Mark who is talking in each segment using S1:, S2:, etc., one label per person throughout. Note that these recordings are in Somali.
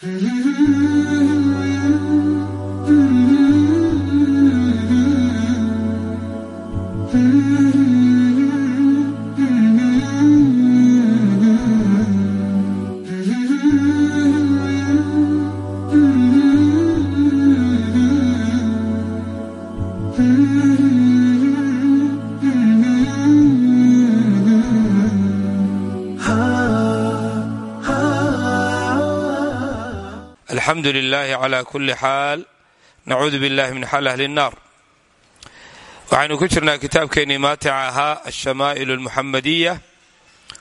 S1: Mm-hmm. Alxamdu lilahi cla kuli xaal nacuudu billahi min xaal ahli nnaar waxaynu ku jirnaa kitaabkeennii maatica ahaa alshamaa'il almuxamadiya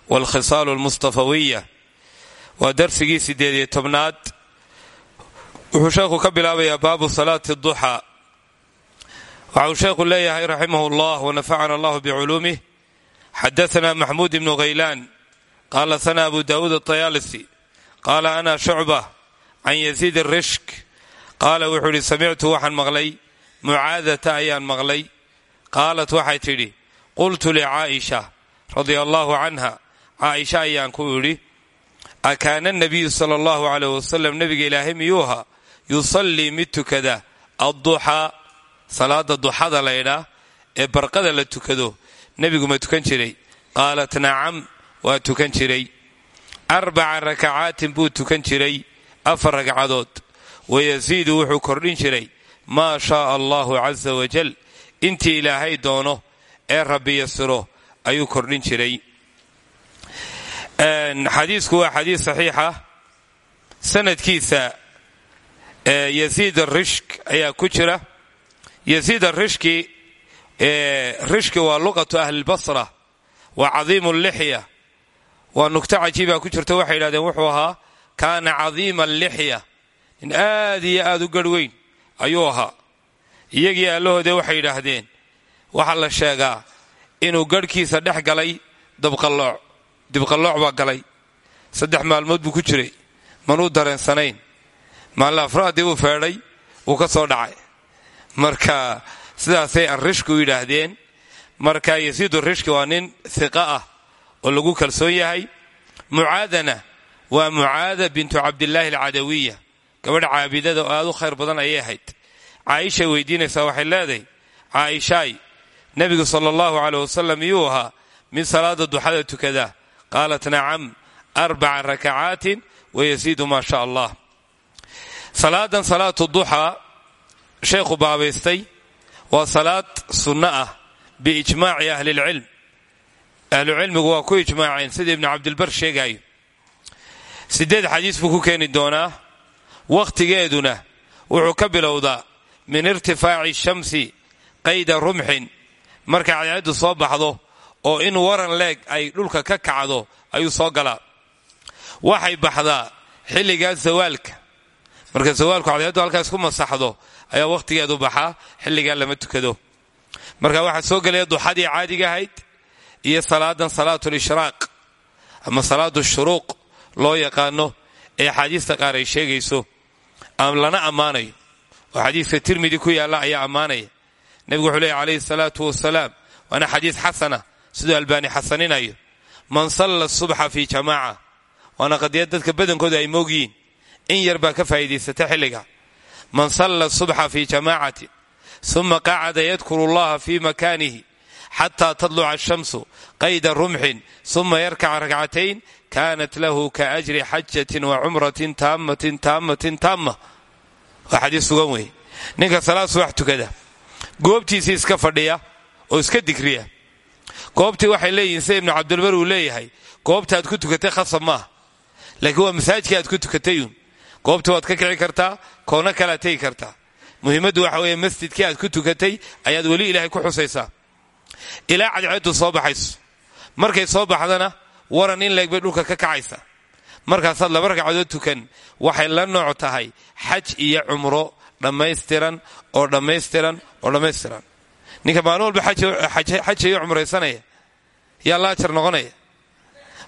S1: walkhisaal almustafawiya waa darsigii sideed iyo tobnaad. Wuxuu sheekhu ka bilaabayaa baabu salaati duxaa waxa uu sheekhu leeyahay raximah llah wanafacana allahu biculuumih xadaana maxmuud ibnu khaylaan qaala sana abu daawuud atayaalisi qaala ana shucba can yaziid arishk qaala wuxuu idhi samictu waxaan maqlay. Mucaadata ayaan maqlay. Qaalat waxay tidhi qultu licaaisha radia allaahu canha. Caaisha ayaan ku idhi akaana nabiyu sala allahu caleyh wasalam nebiga ilaahay miyuu ahaa? Yusallii mid tukada adduxaa salaada duxada laydhaa ee barqada la tukado nebigu ma tukan jiray. Qaalat nacam waa tukan jiray. Arbaca rakacaatin buu tukan jiray afar ragcadood. Wayasiidu wuxuu kordhin jiray maa shaaa allahu casa wajal intii ilaahay doono ee rabbi yasiro ayuu kordhin jiray. Xadiisku waa xadiis saxiixa. Sanadkiisa yasiid arishk ayaa ku jira. Yasiid arishki rishki waa luqatu ahlilbasra waa cadiimu lixya. Waa nugto cajiibaa ku jirta waxay yidhahdeen wuxuu ahaa kaana cadiima allixya. Nin aad iyo aad u garh weyn ayuu ahaa. Iyagii allahoodee waxay yidhaahdeen waxaa la sheegaa inuu garhkiisa dhex galay dabqallooc. Dibqallooc baa galay. Saddex maalmood buu ku jiray. Manuu dareensanayn. Maalin afraadii uu feedhay wuu ka soo dhacay. Marka sidaasay anrishku yidhaahdeen. Marka yasiidu rishki waa nin hiqa ah oo lagu kalsoon yahay. Mucaadana waa mucaada bintu cabdilaahi alcadawiya. Gabadha caabidada oo aad u khayr badan ayay ahayd. Caaisha weydiinaysaa waxay leedahay caaishaay nebigu sala allahu caleh wasalam iyuu ahaa mid salaada duxada tukada. Qaalat nacam arbaca rakacaatin wayasiidu maa sha allah. Salaadan salaatu duxaa sheekhu baabaystay waa salaad sunno ah biijmaaci ahlilcilm ahlucilmigu waa ku ijmaaceen sida ibnu sideed xadiis buu ku keeni doonaa wakhtigeeduna wuxuu ka bilowdaa min irtifaaci shamsi qayda rumxin. Markay cadceeddu soo baxdo oo in waran leeg ay dhulka ka kacdo ayuu soo galaa. Waxay baxdaa xilligaa zawaalka. Marka zawaalku cadceeddu halkaas ku masaxdo ayaa wakhtigeedu baxaa xilligaa lama tukado. Marka waxaa soo gelaya duxadii caadiga ahayd iyo salaadan salaatu lishraaq ama salaadu shuruuq loo yaqaano ee axaadiista qaar ay sheegayso lana ammaanayo oo xadiiska tirmidi ku yaalla ayaa ammaanaya. Nebigu wuxuu leey calayhi salaatu wasalaam waana xadiis xasana siduu albaani xasaninayo. Man salla subxa fii jamaaca waana qadiyad dadka badankooda ay moogyihiin in yar baa ka faa'iidaysata xilliga. Man salla subxa fii jamaacatin uma qacada yadkuru allaha fii makaanihi xataa tadluca ashamsu qayda rumxin uma yarkaca rakcatayn kaanat lahu ka ajri xajatin wa cumratin taamatin taamatin taama waa xadiis sugan wey ninka salaad subax tukada goobtiisii iska fadhiya oo iska digriya goobtii waxay leeyihiin sida ibnu cabdilbar uu leeyahay goobtaad ku tukatay khasab maaha laakiin waa masaajkii aad ku tukatayuun goobtii waad ka kici kartaa koona kalaad tegi kartaa waxa weeye masjidkii aad ku tukatay ayaad weli ilaahay ku xusaysaa ilaa cadceeddu soo baxayso markay soo baxdana waran in leeg bay dhulka ka kacaysa. Markaasaad laba ragcadood tukan waxay la nooc tahay xaj iyo cumro dhammaystiran oo dhammaystiran oo dhammaystiran. Ninka maalin walba xajayo cumraysanaya yaa laajar noqonaya.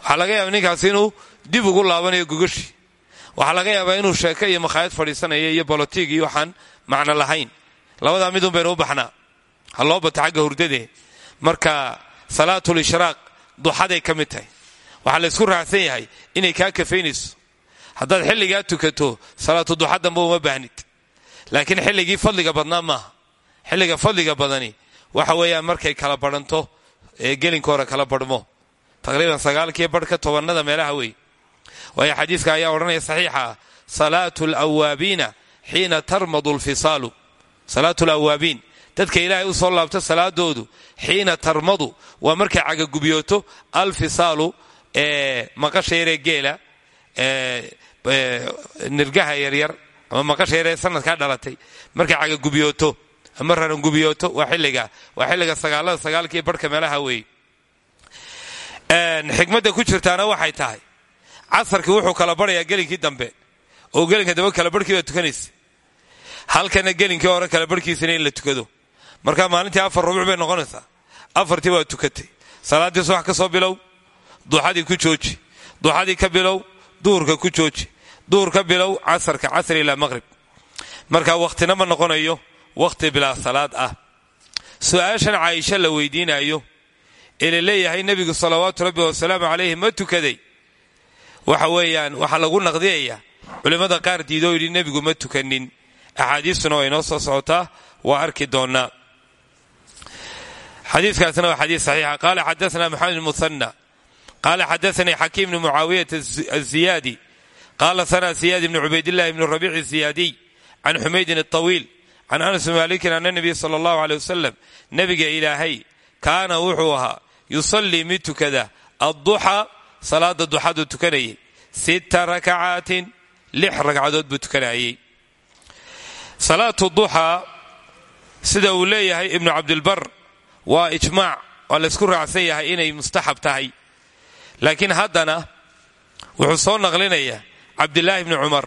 S1: Waxaa laga yaaba ninkaas inuu dib ugu laabanayo gogoshi. Waxaa laga yaabaa inuu sheeko iyo makhaayad fadhiisanaya iyo bolotig iyo waxaan macno lahayn. Labadaa midun baynu u baxnaa. Ha loo bato xagga hurdade marka salaatul ishraaq duxaday ka mid tahay waxaa laysku raacsan yahay inay kaa kafaynayso haddaad xilligaa tukato salaatu duxa damba uma baahnid laakiin xilligii fadliga badnaa maaha. Xilliga fadliga badani waxa weeyaan markay kala badhanto ee gelinka hore kala badhmo. Taqriiban sagaalkiiyo barhka tobannada meelaha wey waayo xadiiska ayaa odhanaya saxiixa salaatu alawaabiina xiina tarmadu lfisaalu. Salaatu alawaabiin dadka ilaahay u soo laabto salaadoodu xiina tarmadu waa markay cagagubiyooto alfisaalu maqasha yaree geela nirgaha yaryar ama maqasha yaree sanadkaa dhalatay markay cagagubiyooto ama rarangubiyooto waa xilliga waa xilliga sagaalada sagaalkii barhka meelaha weeye. Xikmadda ku jirtaana waxay tahay casarkii wuxuu kala barhayaa gelinkii dambe oo gelinka dambe kala barhkii baa tukanaysa. Halkana gelinkii hore kala barhkiisana in la tukado. Markaa maalintii afar rubuc bay noqonaysaa. Afartii waa tukatay. Salaaddii subax ka soo bilow duuxadii ku jooji duuxadii ka bilow duhurka ku jooji duhur ka bilow casarka casr ilaa maqrib. Marka ma noqonayo wakhti bilaa salaad ah. Su'aashan caaisha la weydiinayo ee la leeyahay nebigu salawaatu rabbi wasalaamu calayhi ma tukaday. Waxa weeyaan waxaa lagu naqdiyayaa culimmada qaar diidoo yidhi nebigu ma tukanin. Axaadiistuna waa inoo soo socotaa waa arki doonnaa xadiikaasna waa xadiis saxiixa. Qaala xadaana maxamed musanna qaala xadaanii xakiim bni mucaawiyata aziyaadi qaala sana siyaad bni cubaydillahi bni rabiic ziyaadiy can xumaydin aطawiil can anas maalikin ana nebiy sala allahu aley wasalam nebiga ilaahay kaana wuxuu ahaa yusallii mid tukada adduxa salaada duxadu tukanayay sita rakacaatin lix ragcadood buu tukanayay salaatu duxaa sida uu leeyahay ibnu cabdilbar waa ijmaac waa laysku raacsan yahay inay mustaxab tahay laakiin haddana wuxuu soo naqlinayaa cabdilaahi bni cumar.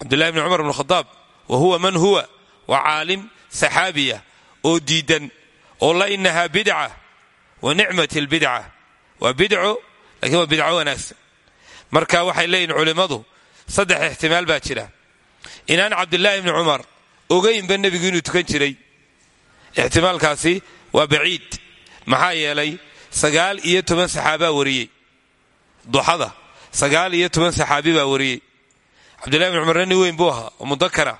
S1: Cabdillahi bni cumar bn khadaab wa huwa man huwa waa caalim saxaabiya oo diidan oo la inahaa bidca wa nicmat lbidca waa bidco lakiin waa bidco wanaagsan. Marka waxay leeyihiin culimmadu saddex ixtimaal baa jira. Inaan cabdilaahi bni cumar ogaynba nebigu inuu tukan jiray. Ixtimaalkaasi waa baciid. Maxaa yeelay sagaal iyo toban saxaabaa wariyey duxada. Sagaal iyo toban saxaabi baa wariyey. Cabdillahi bni cumarna nin weyn buu ahaa oo mudakara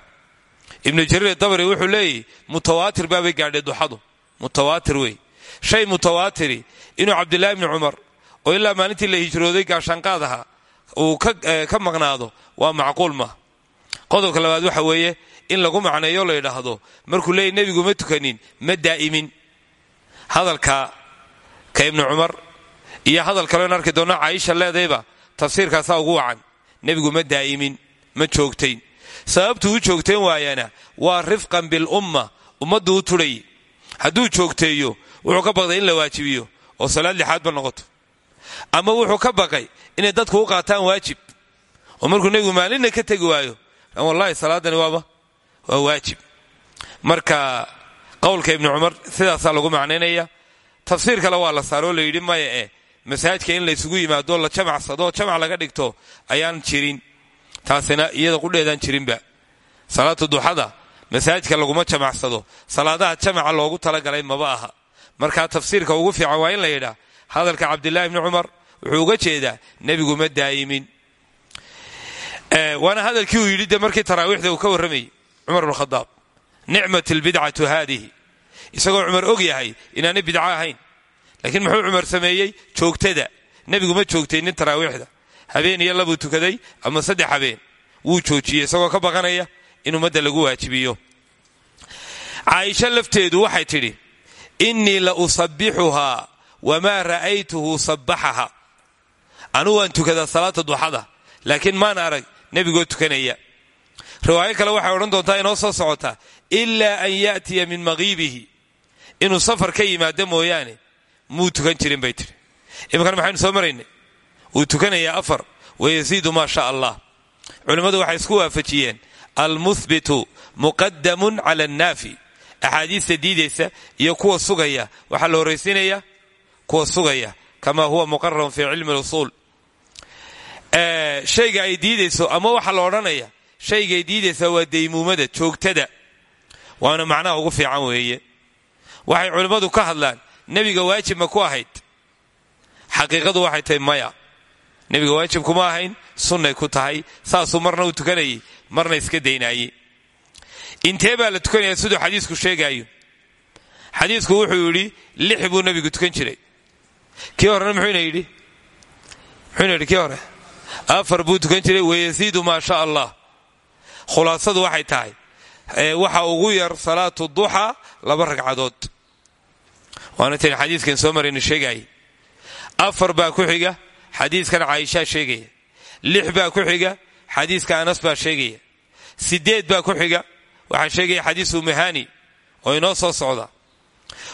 S1: ibnu jariir dabri wuxuu leeyahy mutawaatir baabay gaadhay duxadu. Mutawaatir wey shay mutawaatiri inuu cabdilaahi bni cumar oo ilaa maalintii la hijrooday gaashaanqaad ahaa uu ka maqnaado waa macquul ma qodobka labaad waxa weeye in lagu macneeyo la yidhaahdo markuu leeyay nebigu ma tukanin ma daa'imin. Hadalka ka ibnu cumar iyo hadal kaleon arki doonno caaisha leedayba tafsiirkaasaa ugu wacan nebigu ma daa'imin ma joogtayn sababtuu u joogtayn waayana waa rifqan bilumma ummaddu u tudhay hadduu joogteeyo wuxuu ka baqday in la waajibiyo oo salaad lixaadba noqoto. Ama wuxuu ka baqay inay dadku u qaataan waajib oo markuu nebigu maalinna ka tegi waayo wallahi salaadani waa waajib. Marka qowlka ibnu cumar sidaasaa lagu macnaynaya tafsiir kale waa la saaroo la yidhi maya eh masaajidka in laysugu yimaado la jamacsado jamac laga dhigto ayaan jirin. Taasina iyada qudheedaan jirinba. Salaatu duxada masaajidka laguma jamacsado salaadaha jamaca loogu talagalay maba aha. Markaa tafsiirka ugu fiican waa in la yidhaa hadalka cabdilaahi bni cumar wuxuu uga jeedaa nebigu ma daa'imin waana hadalkii uu yidhi markii taraawiixda uu ka warramayay cumar bn khadaab nicmat albidcatu haadihi. Isagoo cumar og yahay inaanay bidco laakiin muxuu cumar sameeyey? Joogtada. Nebigu ma joogtaynin taraawiixda. Habeen iyo labuu tukaday ama saddex habeen. Wuu joojiyey isagoo ka baqanaya in ummadda lagu waajibiyo. Caaisha lafteedu waxay tidhi innii la usabbixuhaa wamaa ra'aytuhu sabbaxaha anu waan tukadaa salaata duxada laakiin maan arag nebigoo tukanaya. Riwaayo kale waxay odhan doontaa inoo soo socotaa ilaa an ya'tiya min maqiibihi inuu safar ka yimaado mooyaane muu tukan jirin bay tidhi iminkan maxaynu soo maraynay wuu tukanayaa afar wayasiidu maa sha allah culimmadu waxay isku waafajiyeen. Almuhbitu muqadamun cala annaafi. Axaadiista diidaysa iyo kuwa sugaya. Waxaa la horraysiinaya kuwa sugaya kama huwa muqararun fi cilmi lusuul shayga ay diidayso ama waxaa la odhanaya shaygay diidaysaa waa daymuumada joogtada. Waana macnaha ugu fiican weeye. Waxay culimmadu ka hadlaan nebiga waajib ma ku ahayd? Xaqiiqadu waxay tahay maya. Nebiga waajib kuma ahayn sunnay ku tahay. Saasuu marna u tukanayay marna iska daynaayey intee baa la tukanaya siduu xadiisku sheegaayo? Xadiisku wuxuu yidhi lix buu nebigu tukan jiray. Kii horena muxuuna yidhi? Muxuuna yidhi kii hore? Afar buu tukan jiray wayasiidu maa sha allah. Khulaasadu waxay tahay waxa ugu yar salaatu duxa laba ragcadood waana tan xadiiskan soo marayna sheegaaya afar baa ku xiga xadiiskan caaishaa sheegaya lix baa ku xiga xadiiska anas baa sheegaya sideed baa ku xiga waxaa sheegaya xadiisu mahani oo inoo soo socda.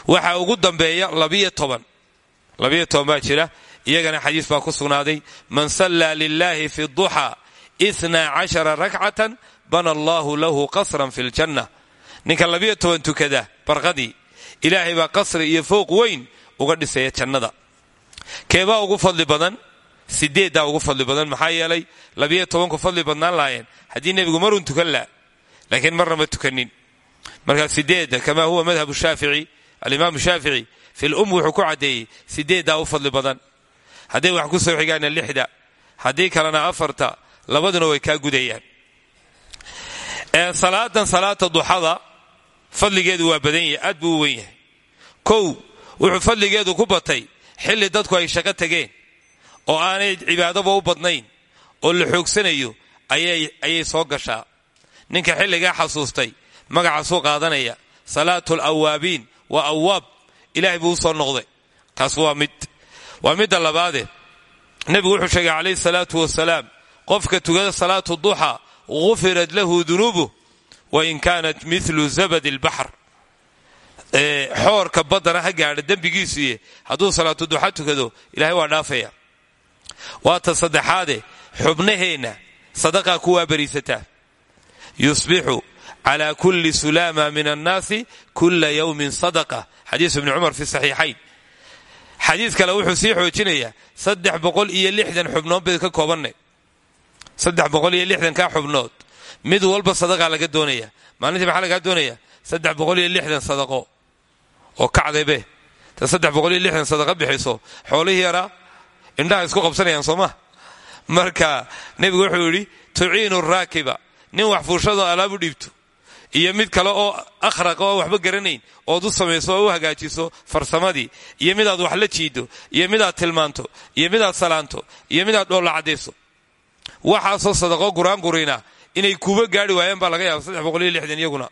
S1: Waxaa ugu dambeeya labiyo toban. Labiyo baa jira iyagana xadiis baa ku sugnaaday. Man sallaa lilaahi fi duxa itna cashara rakcatan bana allahu lahu qasran fi ljanna ninka labiyo toban tukada barqadii ilaahay baa qasri iyo fooq weyn uga dhisaya jannada keebaa ugu fadli badan sideeddaa ugu fadli badan maxaa yeelay labiyo tobanku fadli badnaan laayeen haddii nebigu marun tukan laa laakiin marna ma tukanin markaa sideedda kamaa huwa madhabu shaafici alimaamu shaafici fi lum wuxuu ku caddeeyey sideeddaa fadli badan hadday wax ku soo xigaana lixda haddii kalena afarta labaduna way kaa gudayaan salaadan salaata duxada fadligeedu waa badan yahay aad buu kow wuxuu fadligeedu ku batay xilli dadku ay shaqo tageen oo aanay cibaadaba u badnayn oo la xoogsanayo ayay soo gashaa. Ninka xilligaa xasuustay magacaasuu qaadanaya salaatu alawaabiin waa awaab ilaahay buu u soo noqday. Taas waa mid waa midda labaade. Nebigu wuxuu sheegay calayhi salaatu wasalaam qofka tukada salaatu duxa gufirat lahu dunuubuh wain kaanat milu zabad albaxr xoorka baddana ha gaadha dembigiisuye hadduu salaatu duxa tukado ilahay waa dhaafaya. Waata saddexaade xubnaheenna sadaqaa kuwaa bariisataa yusbixu cala kulli sulaama min annaasi kula yowmin sadaqa. Xadiisu ibni cumar fi saxiixayn. Xadiis kale wuxuu sii xoojinayaa saddex iyo lixdan xubnood bay ka koobanay saddex boqol iyo lixdankaa xubnood. Mid walba sadaqaa laga doonaya maalintii maxaa lagaa doonaya saddex boqol iyo lixdan sadaqo oo kacdaybe ta sadaqa bixiso. Xoolihii yaraa indhaha isku qabsanayaan soo ma? Marka nebigu wuxuu yidhi tuciinu raakiba nin wax fuushadoo alaabu dhiibto iyo mid kale oo akhraqa oo waxba garanayn ood u samayso oo u hagaajiso farsamadii iyo midaad wax la jiido iyo midaad tilmaanto iyo midaad salaanto iyo midaad dhoolla caddayso. Waxaasoo sadaqo guraangurina inay kuuba gaari waayeen baa laga yaaba iyaguna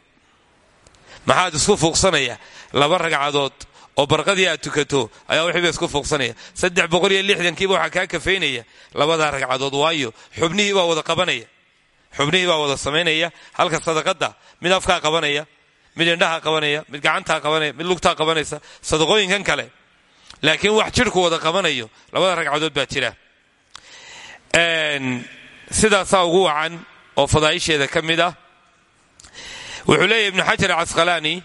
S1: maxaad isku fuuqsanaya? Laba ragcadood oo barqadii aad tukato ayaa wixiiba isku fuuqsanaya. Saddex boqol iyo lixdankiiba waxaa kaa kafaynaya labadaa ragcadood waayo xubnihii baa wada qabanaya. Xubnihii baa wada samaynaya. Halka sadaqada mid afkaa qabanaya mid indhaha qabanaya mid gacantaa qabanaya mid lugtaa qabanaysa sadaqooyinkan kale. Laakiin wax jidhku wada qabanayo labada ragcadood baa jira. Sidaasaa ugu wacan oo fadaa'isheeda ka mid ah wuxuu leeyahy ibnu xajar casqalaani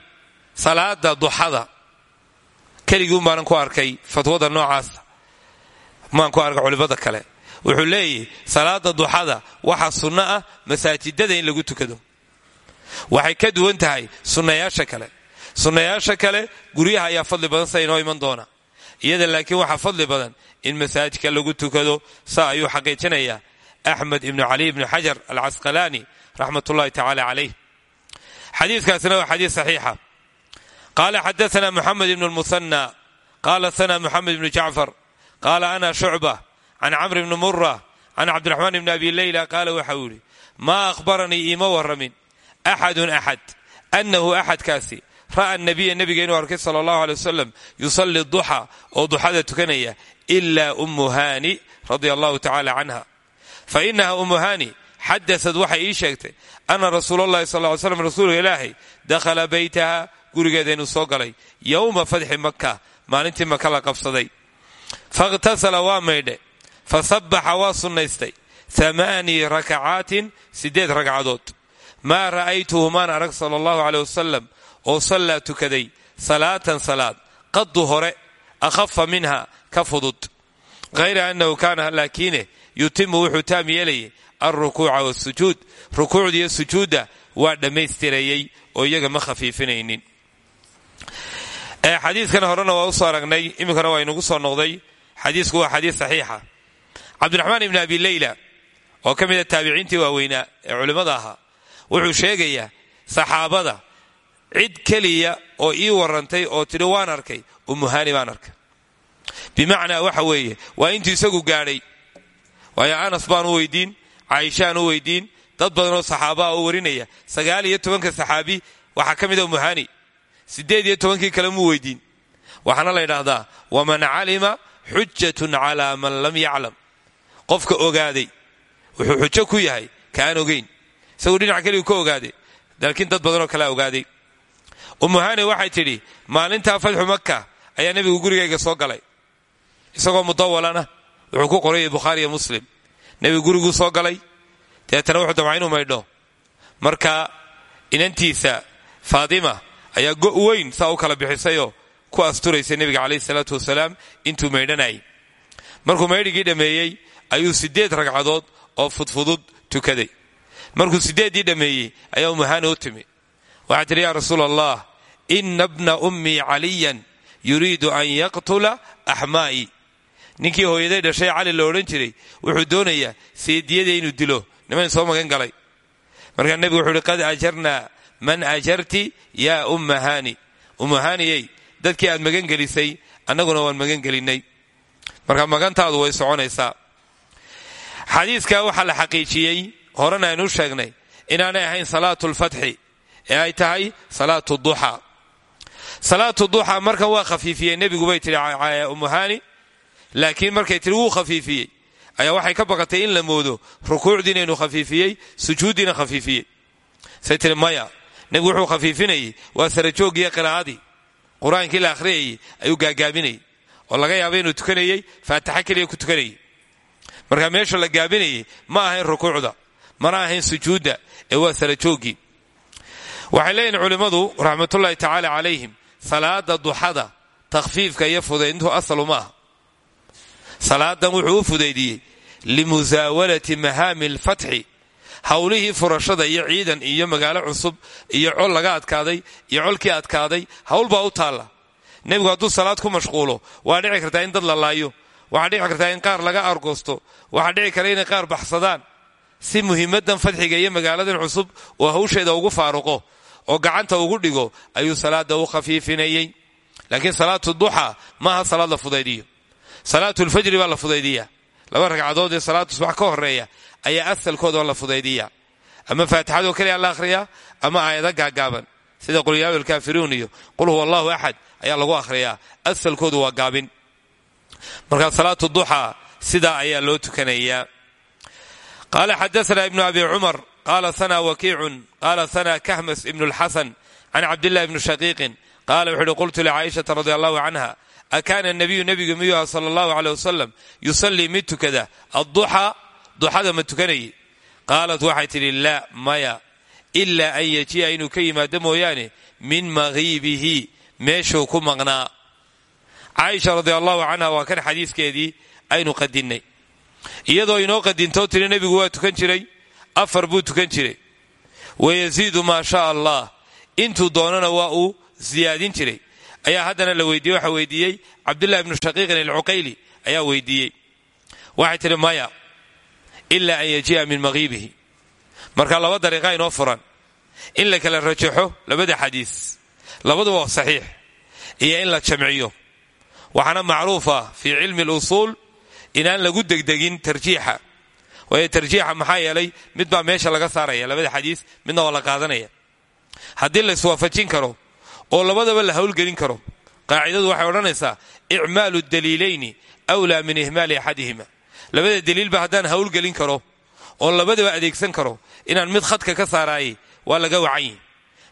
S1: salaada duxada keligii umbaanan ku arkay fatwada noocaasa maan ku arka culimmada kale. Wuxuu leeyahy salaada duxada waxa sunno ah masaajidada in lagu tukado. Waxay ka duwan tahay sunnayaasha kale. Sunnayaasha kale guryaha ayaa fadli badan sida inoo iman doona. Iyada laakiin waxaa fadli badan in masaajidka lagu tukado saa ayuu xaqiijinayaa axmed ibnu cali ibnu xajar alcasqalaani raxmat ullahi tacaala calayh xadiikaasina waa xadiis saxiixa. Qaala xadaana muxamed ibnu lmusanna qaala sana muxamed ibnu jacfar qaala ana shucba can camr ibni mura can cabdiraxmaan ibni abi leyla qaala waxau yidhi maa akhbaranii iima warramin axadun axad annahu axadkaasi ra'a nabiya nebiga inuu arkay sala allahu aley wasalam yusalli duxa oo duxada tukanaya ila ummu haani radia allahu tacala canha fa inaha ummu haani xadasad waxay ii sheegtay ana rasuul allahi sal ly slam rasuulka ilaahay dakhala beytaha gurigeeda inuu soo galay yowma fadxi maka maalintii maka la qabsaday fakhtasala waa maydhe fa sabbaxa waa sunnaystay amaanii rakacaatin siddeed ragcadood maa ra'aytuhu maan arag sala allahu caley wasalam oo sallaa tukaday salaatan salaad qadu hore akhafa minha ka fudud hayra annahu kaana laakiine yutimu wuxuu taam yeelayay alrukuuca wasujuud rukuucdiiyo sujuudda waa dhammaystirayey oo iyaga ma khafiifinaynin. Xadiiskan horena waa u soo aragnay iminkana waa inugu soo noqday. Xadiisku waa xadiis saxiixa. Cabdiraxmaan ibni abi leyla oo ka mid a taabiciintii waaweynaa ee culimmada ahaa wuxuu sheegayaa saxaabada cid keliya oo ii warantay oo tidhi waan arkay umuhani baan arkay bimacnaa waxa weeye waa intuu isagu gaadhay waayo anas baan u weydiin caaishaan u weydiin dad badanoo saxaabaa oo warinaya. Sagaal iyo tobanka saxaabi waxaa ka mid a umuhani siddeed iyo tobankii kale muu weydiin. Waxaana la ydhaahdaa waman calima xujatun calaa man lam yaclam. Qofka ogaaday wuxuu xujo ku yahay kaaan ogeyn. Isagu dhinac keligu ka ogaaday laakiin dad badanoo kalea ogaaday. Umuhani waxay tidhi maalintaa fatxu maka ayaa nebigu gurigayga soo galay. Isagoo mudawalana wuxuu ku qorayay bukhaariiyo muslim nebigu guriguu soo galay. Deetana wuxuu damca inuu maydho. Marka inantiisa faatima ayaa go' weyn saa u kala bixisayoo ku asturaysay nebiga calayhi salaatu wasalaam intuu maydhanayay markuu maydhigii dhammeeyey ayuu siddeed ragcadood oo fudfudud tukaday. Markuu siddeeddii dhammeeyey ayaa umuhani u timi. Waxaa tidhi yaa rasuul allah ina bna ummii caliyan yuriidu an yaqtula axmaa'i ninkii hooyaday dhashay cali la odhan jiray wuxuu doonayaa seediyadii inuu dilo. Niman soo magan galay. Markaa nebigu wuxuu uhi qad man ajarti yaa umma haani. Umma haaniyey dadkii aad magan gelisay annaguna waan magan gelinnay. Marka magantaadu way soconaysaa. Xadiiska waxaa la xaqiijiyey horena aynu sheegnay inaanay ahayn salaatu lfatxi ee ay tahay salaatu duxa. Salaatu duxa markan waa khafiifiyey nebigu bay tidhi umuhani laakiin markay tidhi wuu khafiifiyey. Ayaa waxay ka baqatay in la moodo rukuucdiina inuu khafiifiyey sujuuddiina khafiifiyey. Say maya nebigu wuxuu khafiifinayey waa sarajooggiiyo qiraa'adii. Qur'aankii la akhriyayey ayuu gaagaabinayey oo laga yaaba inuu tukanayey faataxa keliya ku tukanayey. Marka meesha la gaabinayey ma ahayn rukuucda mana ahayn sujuudda ee waa sarajooggii waxay leeyihiin culimmadu raxmatullaahi tacaala calayhim salaada duxada takhfiifka iyo fudaydintu asalu salaadan wuxuu u fudaydiyey limusaawalati mahaami alfatxi howlihii furashada iyo ciidan iyo magaalo cusub iyo col laga adkaaday iyo colkii adkaaday hawl baa u taalla. Nebigu hadduu salaad ku mashquulo waa dhici kartaa in dad la laayo waxaa dhici kartaa in qaar laga argoosto waxaa dhici kara inay qaar baxsadaan. Si muhiimadan fadxiga iyo magaaladan cusub oo hawsheeda ugu faaruqo oo gacanta ugu dhigo ayuu salaada u khafiifinayey. Laakiin salaatu duxa maaha salaad la fudaydiyo salaatulfajri baa la fudaydiya laba ragcadood ee salaatu subax ka horreeya ayaa asalkooda la fudaydiya ama faatixadoo keliya la akhriyaa ama aayado gaagaaban. Sida qulyaau lkaafiruun iyo qul huwa allahu axad ayaa lagu akhriyaa. Asalkoodu waa gaabin. Markaa salaatu duxa sidaa ayaa loo tukanayaa. Qaala xadaana ibnu abi cumar qaala sana wakiicun qaala sana kahmas ibnu lxasan can cabdillahi bni shaqiiqin qaala wuxu uhi qultu licaaishata radi allahu canha akaana nabiyu nebigu miyuha sala allahu aleyh wasalam yusallii mid tukada. Adduxa duxada ma tukanayay qaalat waxay tidhi laa maya. Ilaa an yaji'a inuu ka yimaado mooyaane min mahiibihi meeshuu ku maqnaa. Caaisha radi allahu canha waa kan xadiiskeedii aynu qadinnay. Iyadoo inoo qadintoo tiri nebigu waa tukan jiray afar buu tukan jiray. Wayasiidu maa shaa allah intuu doonana waa uu siyaadin jiray ayaa haddana la weydiiyey waxa weydiiyey cabdullahi ibnu shaqiiqin alcuqayli ayaa weydiiyey. Waxay tidhi maya ilaa an yaji'a min mahiibihi marka laba dariiqa inoo furan. In la kala rajaxo labada xadiis. Labaduba waa saxiix. Iyo in la jamciyo. Waxaana macruufa fii cilmi alusuul inaan lagu degdegin tarjiixa. Waayo tarjiixa maxaa yeelay mid baa meesha laga saaraya labada xadiis midna waa la qaadanaya. Haddii la iswaafajin karo oo labadaba la howlgelin karo. Qaacidadu waxay odhanaysaa icmaalu daliilayni wlaa min ihmaali axadihima. Labada daliilba haddaan howlgelin karo oo labadaba adeegsan karo inaan mid khadka ka saaraayay waa laga wacanyi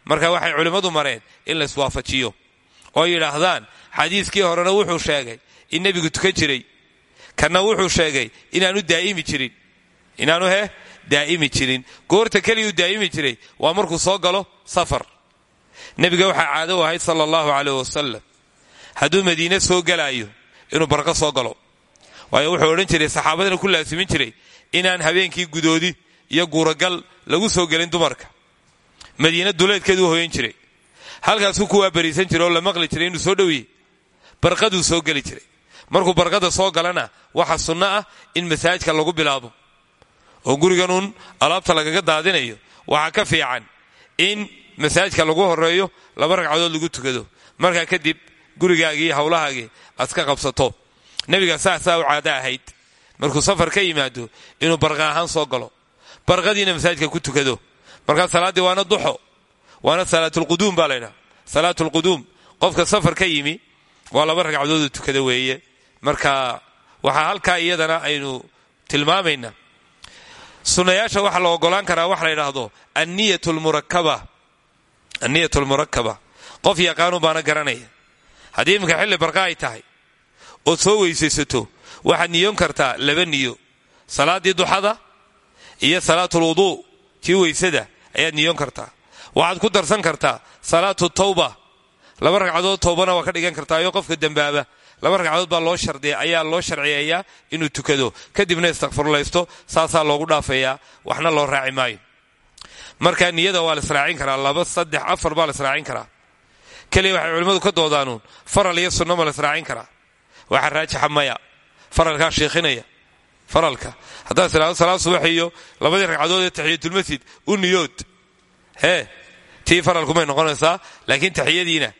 S1: marka waxay culimmadu mareen in la iswaafajiyo oo yidhaahdaan xadiiskii horena wuxuu sheegay in nebigu tukan jiray. Kanna wuxuu sheegay inaanu daa'imi jirin. Inaanu heh daa'imi jirin. Goorta keliyuu daa'imi jiray waa markuu soo galo safar nebiga waxaa caado u ahayd sala allahu caleyh wasalam hadduu madiine soo galaayo inuu barqo soo galo. Waayo wuxuu odhan jiray saxaabadana ku laasimin jiray inaan habeenkii gudoodi iyo guuragal lagu soo gelin dumarka. Madiine duleedkeedu u hoyan jiray. Halkaasuu kuwaa bariisan jiray oo la maqli jiray inuu soo dhowiyey. Barqaduu soo geli jiray. Markuu barqada soo galana waxa sunno ah in masaajidka lagu bilaabo. Oo guriganuun alaabta lagaga daadinayo waxaa ka fiican in masaajidka lagu horeeyo laba ragcadood lagu tukado. Markaa kadib gurigaagii hawlahaagii aad ka qabsato. Nebiga saasaa u caado markuu safar ka yimaado inuu barqa ahaan soo galo. Barqadiina masaajidka ku tukado. Markaa salaaddii waana duxo. Waana salaatulquduum baa laydhaha salaatulquduum qofka safar ka yimi waa laba ragcadoodu tukada weeye. Marka waxaa halkaa iyadana aynu tilmaamaynaa sunnayaasha waxaa la ogolaan karaa waxa la yidhaahdo anniyat lmurakaba qof yaqaanu baana garanaya haddii iminka xilli barqa ay tahay ood soo weysaysato waxaad niyoon kartaa laba niyo salaaddii duxada iyo salaatulwuduu tii weysada ayaad niyoon kartaa waxaad ku darsan kartaa salaatu tawba laba ragcadood towbana waa ka dhigan kartaayo qofka dembaaba laba ragcadood baa loo shardiya ayaa loo sharciyeeyaa inuu tukado kadibna istakfurlaysto saasaa loogu dhaafeeyaa waxna loo raaci maayo marka niyada waa la israacin karaa laba saddex afar baa la israacin karaa. Keliya waxay culimmadu ka doodaanuun faral iyo sunno ma la israacin karaa. Waxaa raajixa maya faralkaa shiikhinaya faralka. Haddaad tiraado salaad subax iyo labadii ragcadood ee taxiyatulmasjid u niyood. Hee tii faralkumay noqonaysaa laakiin taxiyadiina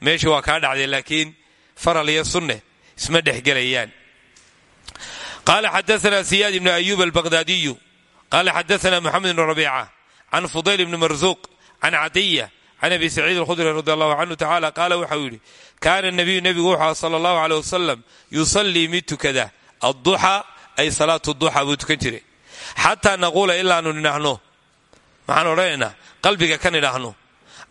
S1: meeshii waa kaa dhacday laakiin faral iyo sunne isma dhexgelayaan qaala xadaana siyaad ibnu ayub albaqdaadiyu qaala xadaana moxamed ibnu rabiica can fudayl ibni marsuuq can cadiya can abi saciid alkhudri radi allahu canhu tacala qaala waxau yidhi kaana nabiyu nebigu wuxuu sala allahu aleh wasalam yusallii mid tukada adduxa ay salaatu duxa buu tukan jiray xataa naquula ilaanu nidhaahno maxaan odhanaynaa qalbiga ka nidhaahno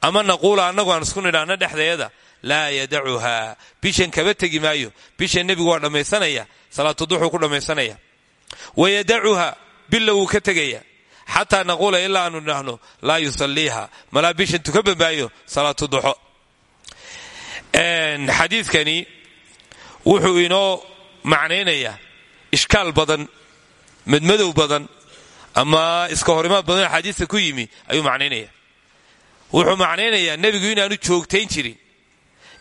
S1: ama naquula annagu aan isku nidhaahno dhexdeeda laa yadacuhaa bishan kaba tegi maayo bishan nebigu waa dhammaysanaya salaatu duxuu ku dhammaysanaya wayadacuha billa wuu ka tegaya xataa naquula ilaa aanu nidhaahno laa yusaliiha malaa bishan tuka bambaayo salaatu duxo xadiidkani wuxuu inoo macnaynayaa ishkaal badan madmadow badan ama iska horimaad badan axaadiista ku yimi ayuu macnaynaya wuxuu macnaynayaa nebigu inaanu joogtayn jirin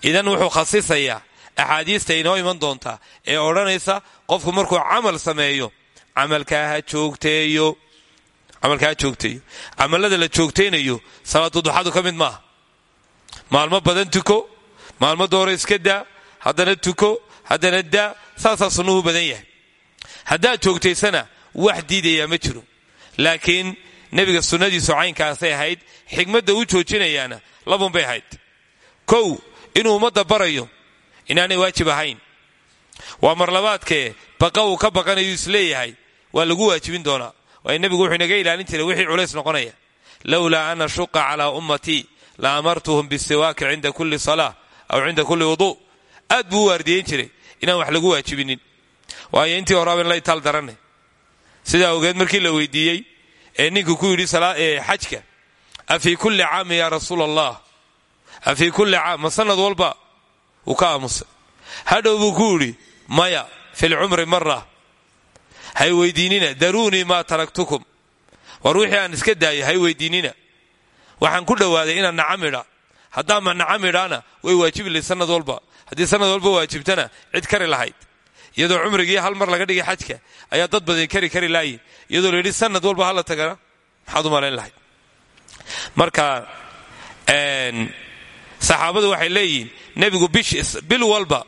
S1: idan wuxuu khasisayaa axaadiista inoo iman doontaa ee odhanaysa qofku markuu camal sameeyo camalkaa ha joogteeyo camalkaa ha joogteeyo camalada la joogtaynayo salaatu duxadu ka mid maaha. Maalmo badan tuko maalmo dooro iska daa haddana tuko haddana daa saasaa sunnuhu badan yahay. Haddaad joogtaysana wax diidayaa ma jiro. Laakiin nebiga sunnadiisu caynkaasay ahayd xigmadda u joojinayaana labunbay ahayd. Kow inuu ummadda barayo inaanay waajib ahayn. Waa marlabaadkee baqa uu ka baqanayu is leeyahay waa lagu waajibin doonaa nebigu wuxuu inaga ilaalin jiray wixii culays noqonaya. Lowlaa an ashuqa calaa ummatii la amartuhum bisiwaaki cinda kulli salaa aw cinda kulli wuduu aad buu u waardiyeyn jiray inaan wax lagu waajibinin. Waayo intii horaaba la itaal daranay sidaa ogeed markii la weydiiyey ee ninku ku yidhi xajka afii kulli caamin yaa rasuul allah kulli caam sanad walba wuu ka aamusay? Ku yidhi maya fi lcumri mara hay weydiinina daruunii maa taraktukum. War wixii aan iska daayo hay weydiinina. Waxaan ku dhowaaday inaan nacamidha haddaama nacamidhaana way waajibi layd sanad walba. Haddii sanad walba waajibtana cid kari lahayd. Iyadoo cumrigii hal mar laga dhigay xajka ayaa dad badan kari kari laayiin iyadoo layidhi sanad walba hala tagana. Maxaad u malayn lahayd. Marka saxaabadu waxay leeyihiin nebigu bil walba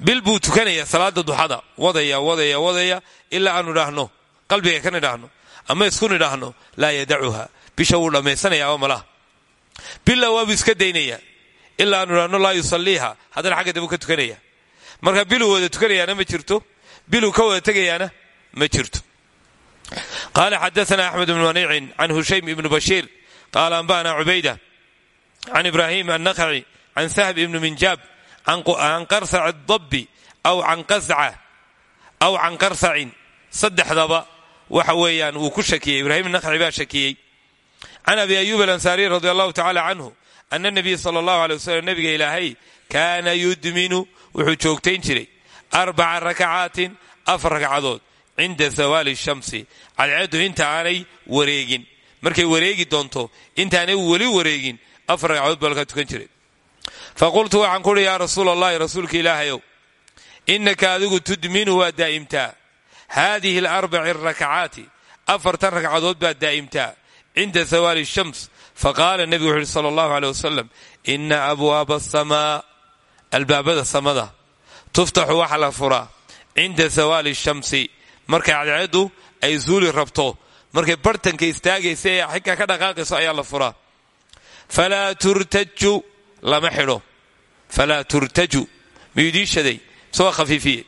S1: bil buu tukanaya salaada duxada. Wadaya wadaya wadaya ilaa aanu idhaahno. Qalbiga ka nidhaahno. Ama isku nidhaahno. Laa yadacuha. Bisha wuu dhammaysanaya oo malaha. Billa waabuu iska daynaya. Ilaa aanu idhaahno laa yusaliiha haddana xagga dambu ka tukanaya. Marka biluu wada tukanayaana ma jirto. Biluu ka wada tegayaana ma jirto. Qaala xadaana axmed bnu manicin can hushaym ibnu bashiir. Qaala anba'na cubayda. Can ibrahim annakhaci can sahb ibnu minjaab can qarsac dabbi aw can qasca aw can qarsacin saddexdaba waxa weeyaan wuu ku shakiyey ibrahim annakhaci baa shakiyey can abi ayuub alansaariy radi allahu tacala canhu ana nabiya sala allahu aley wasalam nabiga ilaahay kaana yudminu wuxuu joogtayn jiray arbaca rakacaatin afar ragcadood cinda zawaali shamsi cadceeddu inta aanay wareegin markay wareegi doonto intaanay weli wareegin afar ragcadood baa faqultu waxaan kuuhi yaa rasuul allahi rasuulka ilaahayow innaka adigu tudminu waa daa'imtaa. Haadihi alarbaci rakacaati afartan ragcadood baad daa'imtaa. Cinda zawaali shams faqaala nebigu wuxu uhi sala allahu aleyh wasalam ina abwaaba asamaa albaabada samada. Tuftaxu waxa la furaa cinda zawaali shamsi markay cadceeddu ay zuuli rabto markay bartanka istaagaysa ee xigka ka dhaqaaqayso ayaa la furaa. Falaa turtaju lama xidho falaa turtaju miyuu idiin shaday mise waa khafiifiye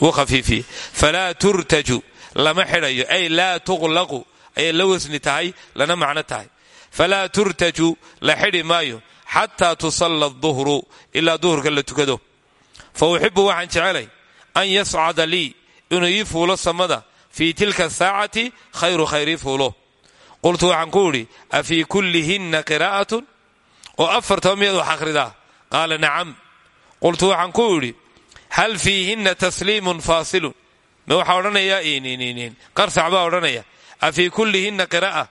S1: wuu khafiifiye falaa turtaju lama xidhayo ay laa tuqlaqu ayay la wasni tahay lana macno tahay falaa turtaju la xidhi maayo xataa tusalla duhru ilaa duhurka la tukado fa uxibu waxaan jecelay an yascada lii inuu ii fuulo samada fii tilka saacati khayru khayrii fuulo qultu waxaan ku idhi afii kullihinna qiraa'atun oo afartaba miyaad wax akhridaa qaala nacam qultu waxaan ku idhi hal fiihinna tasliimun faasilun? Ma waxaa odhanaya qarsac baa odhanaya afii kullihinna qiraa'a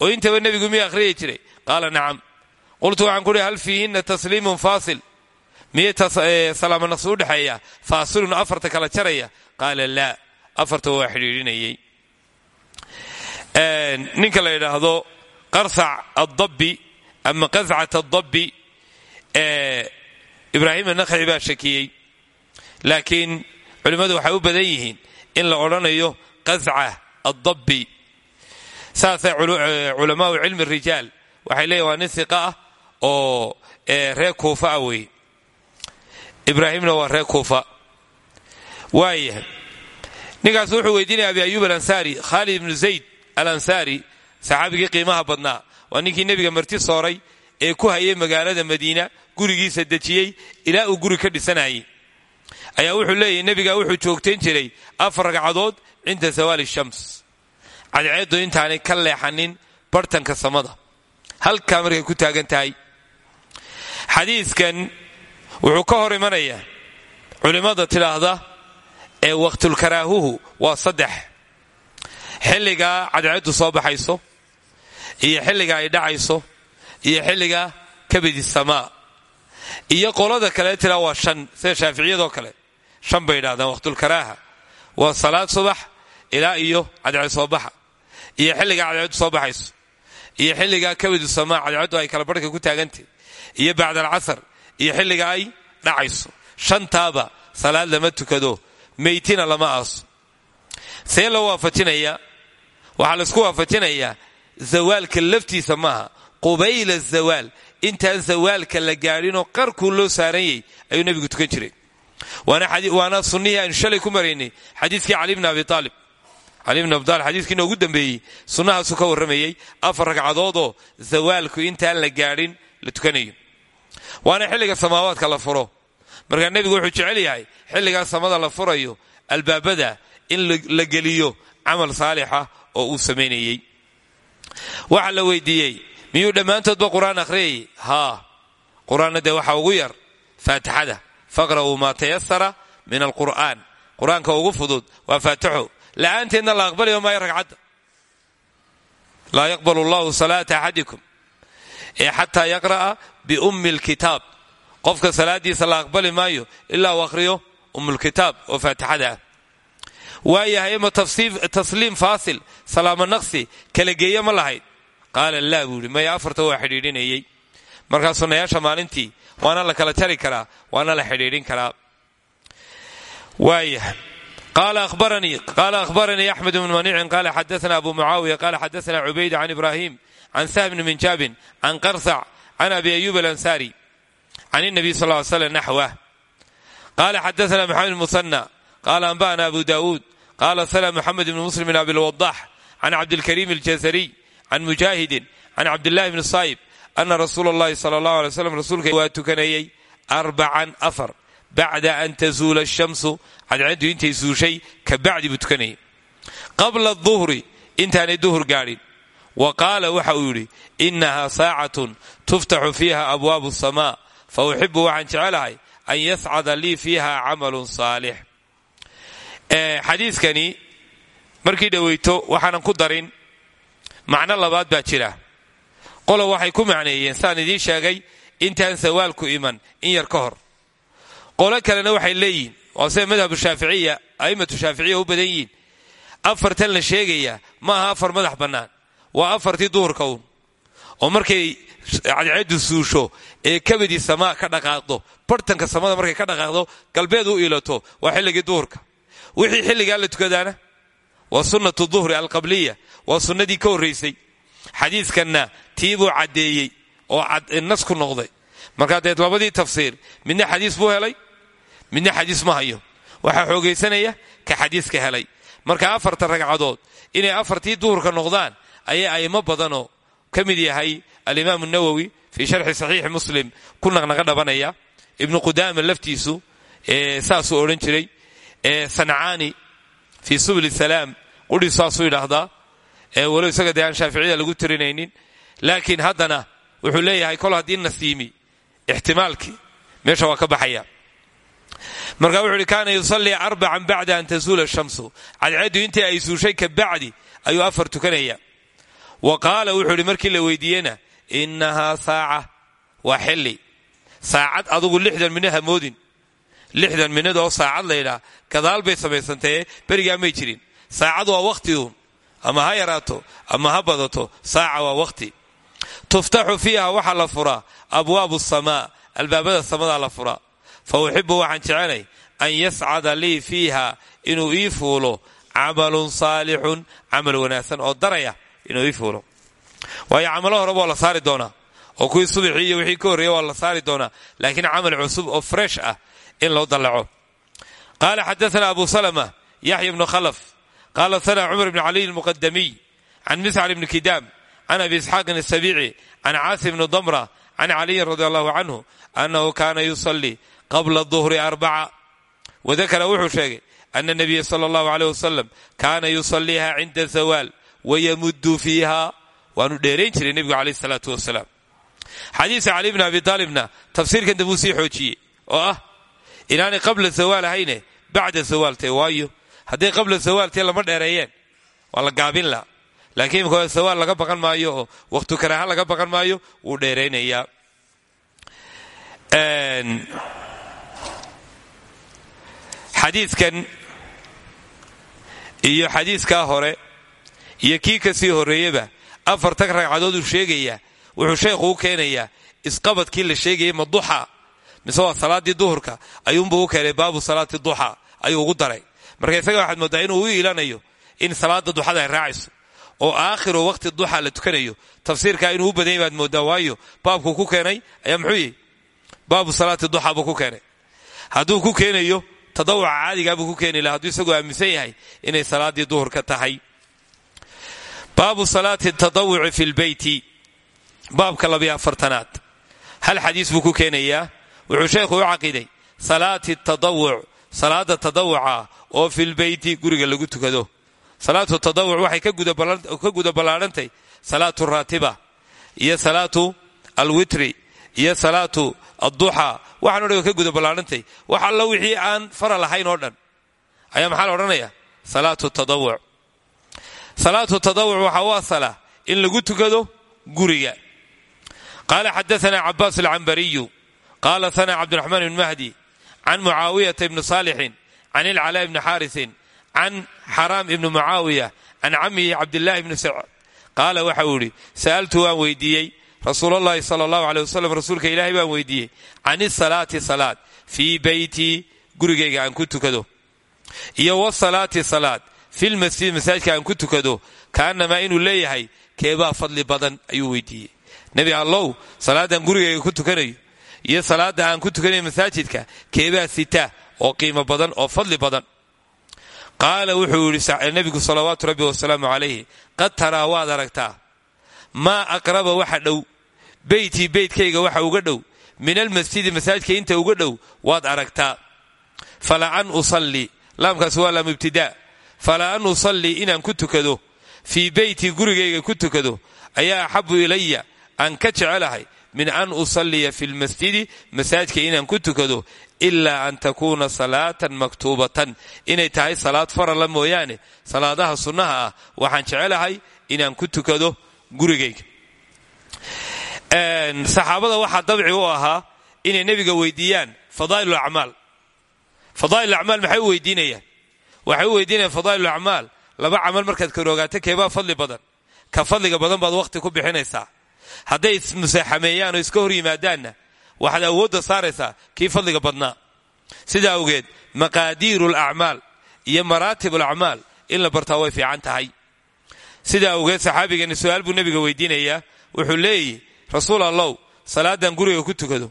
S1: oo intaba nebigu miya akhriyi jiray? Qaala nacam qultu waxaan ku idhi hal fiihinna tasliimun faasil? Miye salaama naqsi u dhexeeya? Faasilun afarta kala jaraya? Qaala laa afarta waa xidhiidhinayay. Ninka la yidhaahdo qarsac addabbi ama qascat addabbi ibraahim anakhaci baa shakiyey. Laakiin culimmadu waxay u badan yihiin in la odhanayo qasca addabbi. Saasay culamaau cilmi rijaal waxay leeyihiin waa nin siqa ah oo reer kuufa ah wey ibraahimna waa reer kuufa. Waayahay ninkaas wuxuu weydiinaya abi ayub alansaari khaalid ibnu zayd alansaari sooray ee ku hayay magaalada madiina gurigiisa dejiyey ilaa uu guri ka dhisanayay ayaa wuxuu leeyahy nebiga wuxuu joogtayn jiray afar ragcadood cinda zawaali shams. Cadceeddu intaanay ka leexanin bartanka samada. Halkaa markay ku taagan tahay. Xadiiskan wuxuu ka hor imanayaa culimmada tidhaahda ee waqtulkaraahuhu waa saddex. Xilligaa cadceeddu soo baxayso iyo xilliga ay dhacayso iyo xilliga kabidi samaa iyo qolada kale tiraa waa shan sida shaaficiyadoo kale. Shan bay idhahdaan waqtulkaraaha waa salaad subax ilaa iyo cadceed soo baxa. Iyo xilligaa cadceeddu soo baxayso. Iyo xilligaa kabidi samaa cadceeddu ay kala barhka ku taagantay iyo bacda alcasar iyo xilliga ay dhacayso. Shantaaba salaad lama tukado meytina lama aaso. See loo waafajinayaa waxaa la isku waafajinayaa zawaalka laftiisa maaha. Qubayla zawaal intaan zawaalka la gaadhinoo qarkuu loo saaranyay ayuu nebigu tukan jiray. Waana sunnihii aynu shalay ku maraynay xadiiskii cali bn abi aalib cali bn abi aalib xadiiskii noogu dambeeyey sunnahaasuu ka warramayey afar ragcadoodoo zawaalku intaan la gaadhin la tukanayo waana xilliga samaawaadka la furo. Markaa nebigu wuxuu jecel yahay xilligaa samada la furayo albaabada in la geliyo camal saalixa oo uu samaynayey waxaa la weydiiyey miyuu dhammaantoodba qur'aan akhriyay haa qur'aanna dee waxaa ugu yar. Faatixada. Faqra'uu maa tayasara min alqur'aan. Qur'aanka ugu fudud waa faatixo la'aanteedna la aqbalayo maayo ragcadda laa yaqbalu allahu salaata axadikum ee xataa yaqra'a biummi alkitaab. Qofka salaadiisa la aqbali maayo ilaa uu akhriyo ummulkitaab oo faatixada ah. Waayahay ma tasliim faasil. Salaamo naqsi. Kala geeya lahayd qaala laa buu yidhi maya afarta waa xidhiidhinayey markaa sunnayaasha maalintii waana la kala tari karaa waana la xidhiidhin karaa. Waaya. Qaala ahbaranii axmed bnu manicin qaala xadaana abu mucaawiya qaala xadaana cubayd can ibraahim can sah bni minjaabin can qarsac can abi ayuub alansaari can inabiy sal l slam naxwah qaala xadaana maxamed musanna qaala anba'ana abu daawuud qaala sana moxamed bni muslim bn abilwadax can cabdilkariim aljazariy can mujaahidin can cabdillahi bni saayib ana rasuula allahi sala allah alay slam rasuulka waa tukanayey arbacan afar bacda an tazuula ashamsu cadceeddu intay suushay ka bacdi buu tukanayay qabla duhri intaanay duhur gaadhin wa qaala waxa uu yidhi innahaa saacatun tuftaxu fiiha abwaabu asamaa fa uxibu waxaan jecelahay an yascada lii fiiha camalun saalix xadiidkani markii dhoweyto waxaanan ku darin macno labaad baa jira. Qolo waxay ku macneeyeen saan idiin sheegay intaan sawaalku iman in yar ka hor. Qolo kalena waxay leeyihiin waa sida madhabu shaaficiya a'immatu shaaficiya u badan yihiin. Afartan la sheegayaa ma aha afar madax bannaan waa afartii duhurka uun. Oo markay cadceedu suusho ee kabadii samaa ka dhaqaaqdo bartanka samada markay ka dhaqaaqdo galbeed u ilato waa xilligii duhurka. Wixii xilligaa la tukadaana waa sunnatu duhri alqabliya. Waa sunnadii ka horraysay xadiiskanna tiibuu caddeeyey oo nas ku noqday. Markaa deed labadii tafsiir midna xadiis buu helay midna xadiis ma hayo. Waxaa xoogaysanaya ka xadiiska helay. Marka afarta ragcadood inay afartii duhurka noqdaan ayaa aimo badanoo ka mid yahay alimaam nawowi fii sharxi saxiixi muslim ku naqnaqa dhabanaya. Ibnu qudaama laftiisu saasuu odhan jiray sancaani fii subul salaam qudhi saasuu yidhaahdaa? Walow isaga dee aan lagu tirinaynin. Laakiin haddana wuxuu leeyahay kol haddii nasiimi ixtimaalkii meesha waa ka baxaya. Marka wuxu uhi kaana yusallii arbacan bacda an tazuula shamsu. Cadceeddu intii ay suushay ka bacdi ayuu afar tukanaya. Wa qaala wuxuu ihi markii la weydiiyena innahaa saaca waa xilli. Saacad adugu lixdan minid hamoodin lixdan minid oo saacad laydhaa gadaal bay samaysantae berigaa may jirin saacad waa wakhtiuun ama ha yaraato ama ha badato saaca waa wakhti tuftaxu fiiha waxaa la furaa abwaabu samaa albaabada samadaa la furaa fa uxibu waxaan jecelay an yascada lii fiiha inuu ii fuulo camalun saalixun camal wanaagsan oo daraya inuu ii fuulo waayo camalo horeba waa la saari doonaa oo kuwii subaxii iyo wixii ka horreeya waa la saari doonaa laakiin camal cusub oo fresh ah in loo dallaco qaala xadaana abu salama yaxya ibnu khalaf qaala sana cumar bn caliy almuqadamiy can miscar ibni kidaam can abi isxaaqin asabiici can caasim bni damra can caliyin radi allahu canhu annahu kaana yusallii qabla duhri arbaca wadakara wuxuu sheegay ana nabiya sala allahu aleyh wasalam kaana yusaliiha cinda zawaal wayamuddu fiiha waanu dheerayn jiray nebigu caleyh salaatu wasalaam xadiisa cali bni abi taalibna tafsiirkan dambuu sii xoojiyey oo ah inaanay qabla zawaal ahayne bacda zawaaltee waayo hadday qabla zawaaltee lama dheereeyeen waa la gaabin la laakiin imika zawaal laga baqan maayo oo karaaha laga baqan maayo wuu dheeraynayaa. Xadiidkan iyo xadiiskaa hore iyo kii ka sii horreeyeba afartan ragcadood uu sheegayaa wuxuu sheekhu u keenayaa isqabadkii la sheegayay ma duxa mise waa salaaddii duhurka ayuunbuu u keenay baabu salaati duxa ayuu ugu daray marka isaga waxaad moodaa inuu u in salaada duxada ay raacayso oo aakhiru waqti duxa la tukanayo tafsiirkaa inuu u badanya baad moodaa waayo baabkuu ku keenay ayaa muxuu yihi baabu salaati duxa buu ku keenay. Hadduu ku keenayo tadawuca caadigaa buu ku keeni laha hadduu isagoo aaminsan yahay inay salaaddii duhurka tahay. Baabu salaati tadawuci fi lbeyti baabka labiyo afartanaad. Hal xadiis buu ku keenayaa wuxuu sheekhu u caqiday salaati oo filbeyti guriga lagu tukado. Salaatu tadawuc waxay ka guda ballaadhantay. Salaatu raatiba iyo salaatu alwitri iyo salaatu adduxa waxaan o ka guda ballaadhantay. Wax allo wixii aan fara lahayn oo dhan. Ayaa maxaa la salaatu tadawuc salaatu tadawuc waxaa in lagu tukado guriga. Qaala xadaana cabaas alcambariyu qaala sana cabdiraxmaan ibn mahdi can mucaawiyata ibni saalixin can ilcalaa ibni xaarisin can xaraam ibni mucaawiya can camihi cabdillaahi ibni sacd qaala waxa uu idhi sa'altu waan weydiiyey rasuulallahi sala allahu aley wasalam rasuulka ilaahay baan weydiiyey can isalaati salaad fii beytii gurigayga aan ku tukado iyo wasalaati salaad filmasjid masaajidka aan ku tukado kaanamaa inuu leeyahay keebaa fadli badan ayuu weydiiyey nebi allow salaadaan gurigayga ku tukanayo iyo salaada aan ku tukanayo masaajidka keebaa sita oo qiimo badan oo fadli badan. Qaala wuxuu yidhi nebigu salawaatu rabbi wasalaamu calayhi qad taraa waad aragtaa maa aqraba waxa dhow? Beytii beytkayga waxa uga dhow? Min almasjidi masaajidka inta uga dhow? Waad aragtaa. Fala an usallii laamkaas waa laam ibtidaa. Fala an usallii inaan ku tukado fii beyti gurigayga ku tukado ayaa axabu ilaya aan ka jecelahay min an usalliya fi lmasjidi masaajidka inaan ku tukado ilaa an takuuna salaatan maktuubatan inay tahay salaad farala mooyaane salaadaha sunnaha ah waxaan jecelahay inaan ku tukado gurigayga saxaabada waxaa dabci u ahaa inay nebiga weydiiyaan fadaa'il acmaal fadaa'il acmaal maxay u weydiinayaan waxay u weydiinayaan fadaa'il laba camal markaad karogaato keebaa fadli badan ka fadliga badan baad wakhti ku bixinaysaa hadday ismusaaxameeyaan oo iska hor yimaadaanna waxaad awoodda saaraysaa kii fadliga badnaa. Sidaa awgeed maqaadiiru alacmaal iyo maraatib alacmaal in la bartaa way fiican tahay. Sidaa awgeed saxaabigeeni su'aal buu nebiga weydiinayaa. Wuxuu leeyihi rasuul allow salaadan guriga ku tukado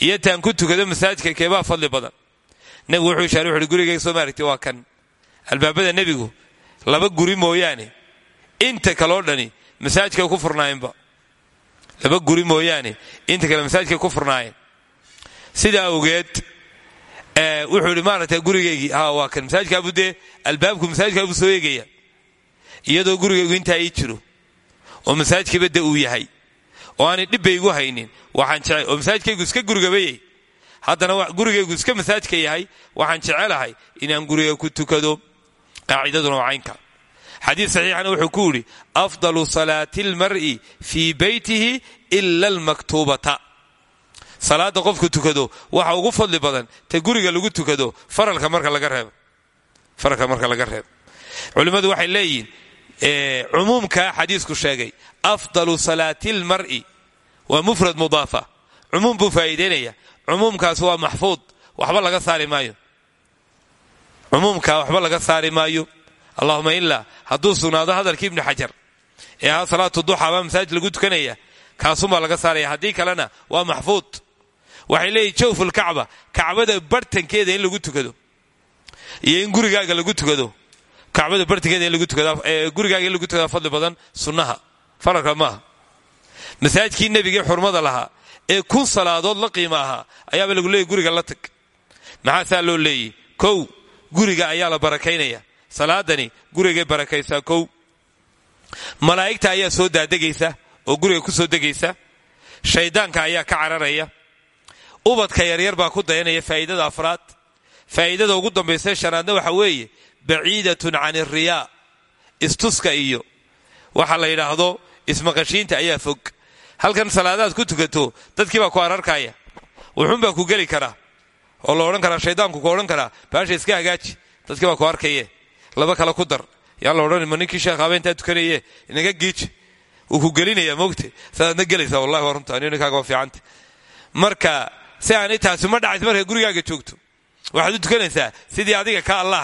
S1: iyo taan ku tukado masaajidka keebaa fadli badan. Nebigu wuxuu ishaare wuxuuhi gurigayga soo maaragti waa kan. Albaabada nebigu laba guri mooyaane inta kaloo dhani masaajidkay ku furnaayeenba laba guri mooyaane inta kale masaajidkay ku furnaayeen sidaa awgeed wuxuu ihi maaragta gurigaygii ha waa kan masaajidkaabu dee albaabku masaajidkaabuu soo eegaya. Iyadoo gurigaygu intaa ii jiro oo masaajidkiiba de uu yahay oo aanay dhibbaygu haynin waxaan jecel oo masaajidkaygu iska gurigabayay haddana gurigaygu iska masaajidka yahay waxaan jecelahay inaan guriga ku tukado qaacidaduna waa caynka xadiis saxiixana wuxuu ku yidhi afdalu salaati almar'i fii beytihi ila almaktuubata. Salaada qofku tukado waxa ugu fadli badan ta guriga lagu tukado faralka marka laga reebo. Faralka marka laga reebo. Culimmadu waxay leeyihiin cumuumka xadiisku sheegay afdalu salaati almar'i waa mufrad mudaafa. Cumuum buu faa'iideynaya. Cumuumkaas waa maxfuud. Waxba laga saari maayo allahuma ilaa hadduu sugnaado hadalkii ibnu xajar. Ee ahaa salaatu duxa baa masaajid lagu tukanaya kaasumbaa laga saaraya. Haddii kalena waa maxfuud. Waxay leeyihiin jawfulkacba kacbada bartankeeda in lagu tukado. Iyo in gurigaaga lagu tukado. Kacbada bartankeeda in lagu tukado gurigaaga lagu tukada fadli badan sunnaha. Faralka maaha. Masaajidkii nebigee xurmada lahaa ee kun salaadood la qiimo ahaa ayaaba lagu leeyay guriga la tag. Maxaa saa loo leeyay kow guriga ayaa la barakaynaya salaadani gurigay barakaysaa kow. Malaa'igta ayaa soo daadegaysa oo guriga ku soo degaysa. Shayddaanka ayaa ka cararaya. Ubadka yaryar baa ku dayanaya faa'iidada afraad. Faa'iidada ugu dambaysa shanaadna waxa weeye baciidatun can iriyaa istuska iyo waxa la yidhaahdo ismaqashiinta ayaa fog. Halkan salaadaad ku tukato dadkii baa ku ararkaya. Wuxuunbaa ku geli karaa oo la odhan karaa shaydaanku ku odhan karaa baasha iska hagaaji dadkii baa ku arkaye laba kale ku dar. Yaan la odhan ma ninkii sheekh habeentaa tukanaye inaga giiji wuu ku gelinaya mogte sadaadna gelaysaa wallahi waa runta ani fiicanta marka si aanay taasi ma dhacaysa markay gurigaaga joogto. Waxaad u tukanaysaa sidii adiga ka alla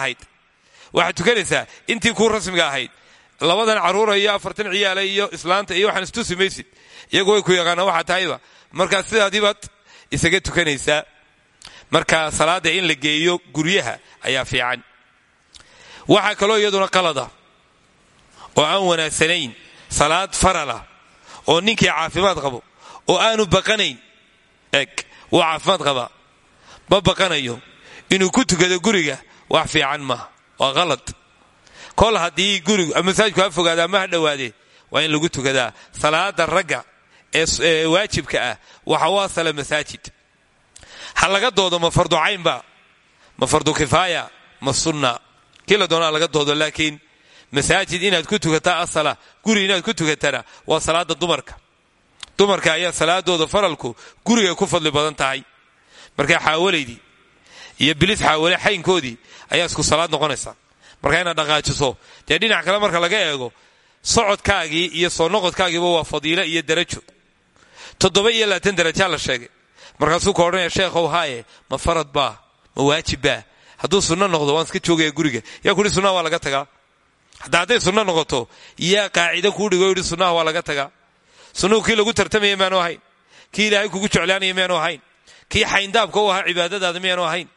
S1: waxaad tukanaysaa intii kuu rasmiga ahayd. Labadan carruura iyo afartan ciyaala iyo islaanta iyo waxaan istusi maysid iyagu way ku yaqaanaan waxaa tahayba markaa sidaadiibaad isaga tukanaysaa. Marka salaada in la geeyo guryaha ayaa fiican waxaa kaloo iyaduna qalada. Oo aan wanaagsanayn salaad farala. Oo ninkii caafimaad qabo oo aanu baqanayn eg wuu caafimaad qabaa ma baqanayo inuu ku tukado guriga wax fiican maaha waa qalad. Kol haddii gurigu masaajidku ha fogaada ama ha dhowaadee waa in lagu tukadaa. Salaada ragga ee waajibka ah waxa u asala masaajid. Ha laga doodo ma fardu caynba ma fardu kifaaya ma sunna kii la laga doodo laakiin masaajid inaad ku tukataa asala guri inaad ku tukatana waa salaada dumarka. Dumarka ayaa salaadooda faralku gurigay ku fadli badan tahay. Markaa xaawalaydii iyo bilis xaawale xaynkoodii ayaa isku salaad noqonaysaa marka inaad dhaqaajiso dee dhinac kale marka laga eego socodkaagii iyo soo noqodkaagiiba waa fadiilo iyo darajo. Toddoba iyo labaatan darajaa la sheegay. Markaasuu ka odhanaya sheekhow haaye ma farad baa ma waajib baa hadduu sunno noqdo waan iska joogaya guriga. Yaa kuhi sunnaha waa laga tagaa? Hadda hadday sunno noqoto yaa qaacida kuu dhigo yidhi sunnaha waa laga tagaa. Sunnuhu kii lagu tartamaya miyaanu ahayn? Kii ilaahay kugu jeclaanaya miyaanu ahayn? Kii xayndaabka u ahaa cibaadadaada miyaanu ahayn?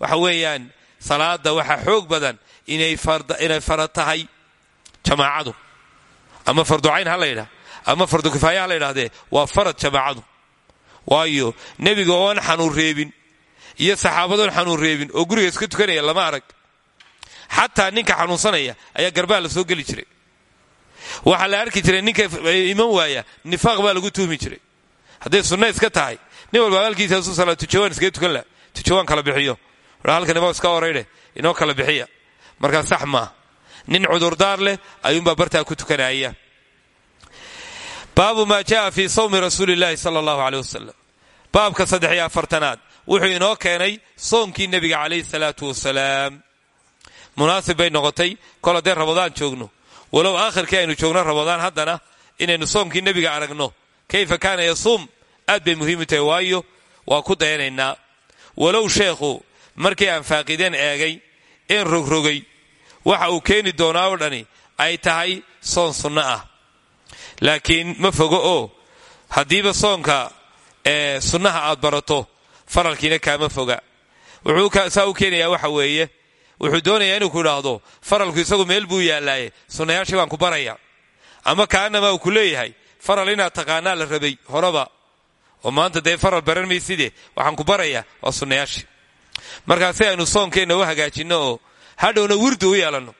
S1: Waxa weeyaan salaada waxaa xoog badan inay fara tahay jamaacadu. Ama farducayn ha la yidhah ama fardu kifaaya ha waa farad jamaacadu. Waayo nebiga oon xanuun reebin iyo saxaabadoon xanuun reebin oo guriga iska tukanaya lama arag. Xataa ninka xanuunsanaya ayaa garbaha la soo geli jiray. Waxaa la arki jiray ninka iman waaya nifaaq baa lagu tuhmi jiray. Hadday sunna iska tahay nin walba halkiisaasu salaa tujawaan iskaga tukan laha tujawaan kala bixiyo. Halkanima iska oraydhe inoo kala bixiya. Markaa sax maaha nin cudurdaar leh ayuunbaa bartaa ku tukanaya. Baabu maa jaa fii sawmi rasuuli llaahi sala allahu aleyh wasalam baabka saddex iyo wuxuu inoo keenay soonkii nebiga calayhi salaatu wasalaam. Munaasib bay noqotay kol haddee rabadaan joogno walow aakhirkii aynu joogno rabadaan haddana inaynu soomkii nebiga aragno kayfa kaana yasuum? Aad bay muhiim u tahay waayo waa ku dayanaynaa. Walow sheekhu markii aan faaqideen eegay een rogrogay waxa uu keeni doonaa oo dhani ay tahay soon sunno ah. Laakiin ma fogo oo haddiiba soonka sunnaha aad barato faralkiina kaama foga. Saa u keenayaa waxa weeye wuxuu doonayaa inuu ku idhaahdo faralku isagu meel buu yaallaaye sunnayaashii baan ku baraya. Ama kaanamaa uu ku leeyahay faral inaad taqaanaa la rabay horeba oo maanta dee faral baran mayside waxaan ku baraya waa sunnayaashii markaa si aynu soonkeenna u hagaajinno oo hadhowna wirdi u yeelanno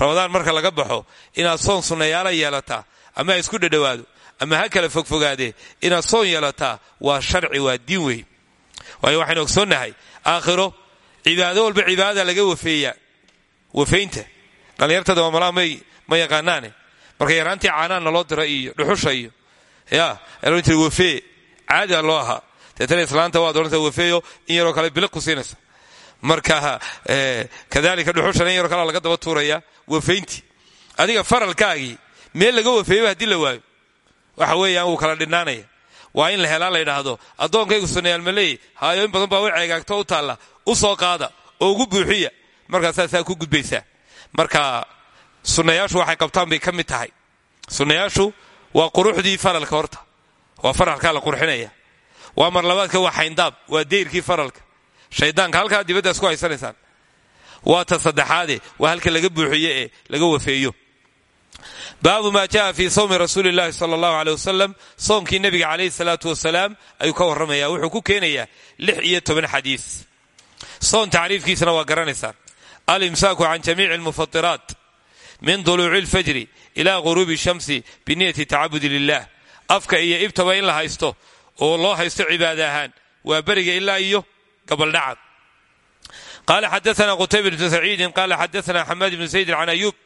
S1: rabadaan marka laga baxo inaad soon sunnayaala yeelataa ama isku dhadhowaado ama ha kala fogfogaadee inaad soon yeelataa waa sharci waa diin weyn waayo waxaynu ogsoonnahay aakhiro cibaado walba cibaadada laga wafeeyaa wafaynta dhallinyartada maamalaha may ma yaqaanaane. Marka yaraantii caanaan naloo dira iyo dhuxusha iyo ya tir wafee caadiga loo ahaa. Islaanta waad odhantaa wafeeyo in yaroo kale biliq ku marka kadalika dhuxushana in yaroo kale laga daba tuuraya wafayntii adiga faralkaagii meel laga wafeeyaba haddii la waayo waxa weeyaan wuu kala dhinaanaya waa in la helaa la yidhaahdo addoonkaygu sunnayaal maleey haayo in badan baa u ceegaagto u taalla u soo qaada oo ugu buuxiya. Markaasaa saa ku gudbaysaa. Marka sunnayaashu waxay qabtaan bay ka mid tahay. Sunnayaashu waa quruxdii faralka horta. Waa faralkaa la qurxinaya. Waa marlabaadka waa xayndaab waa deyrkii faralka. Shaydaanka halkaa dibaddaas ku haysanaysaan. Waa ta saddexaade waa halka laga buuxiye ee laga wafeeyo baabu maa jaa fii sawmi rasuuli llahi sala allahu aleh wasalam soomkii nebiga calayhi salaatu wasalaam ayuu ka warramaya wuxuu ku keenayaa lix iyo toban xadiis. Soon tacriifkiisana waa garanaysaan alimsaaku can jamiici almufatiraat min duluuci alfajri ila ghuruubi shamsi biniyati tacabudi lilah afka iyo ibtaba in la haysto oo loo haysto cibaada ahaan. Waa beriga ilaa iyo gabaldhaca qaala xadaana qutayba bnu saciidin qaala xadaana xamaad ibnu zaydin can ayuub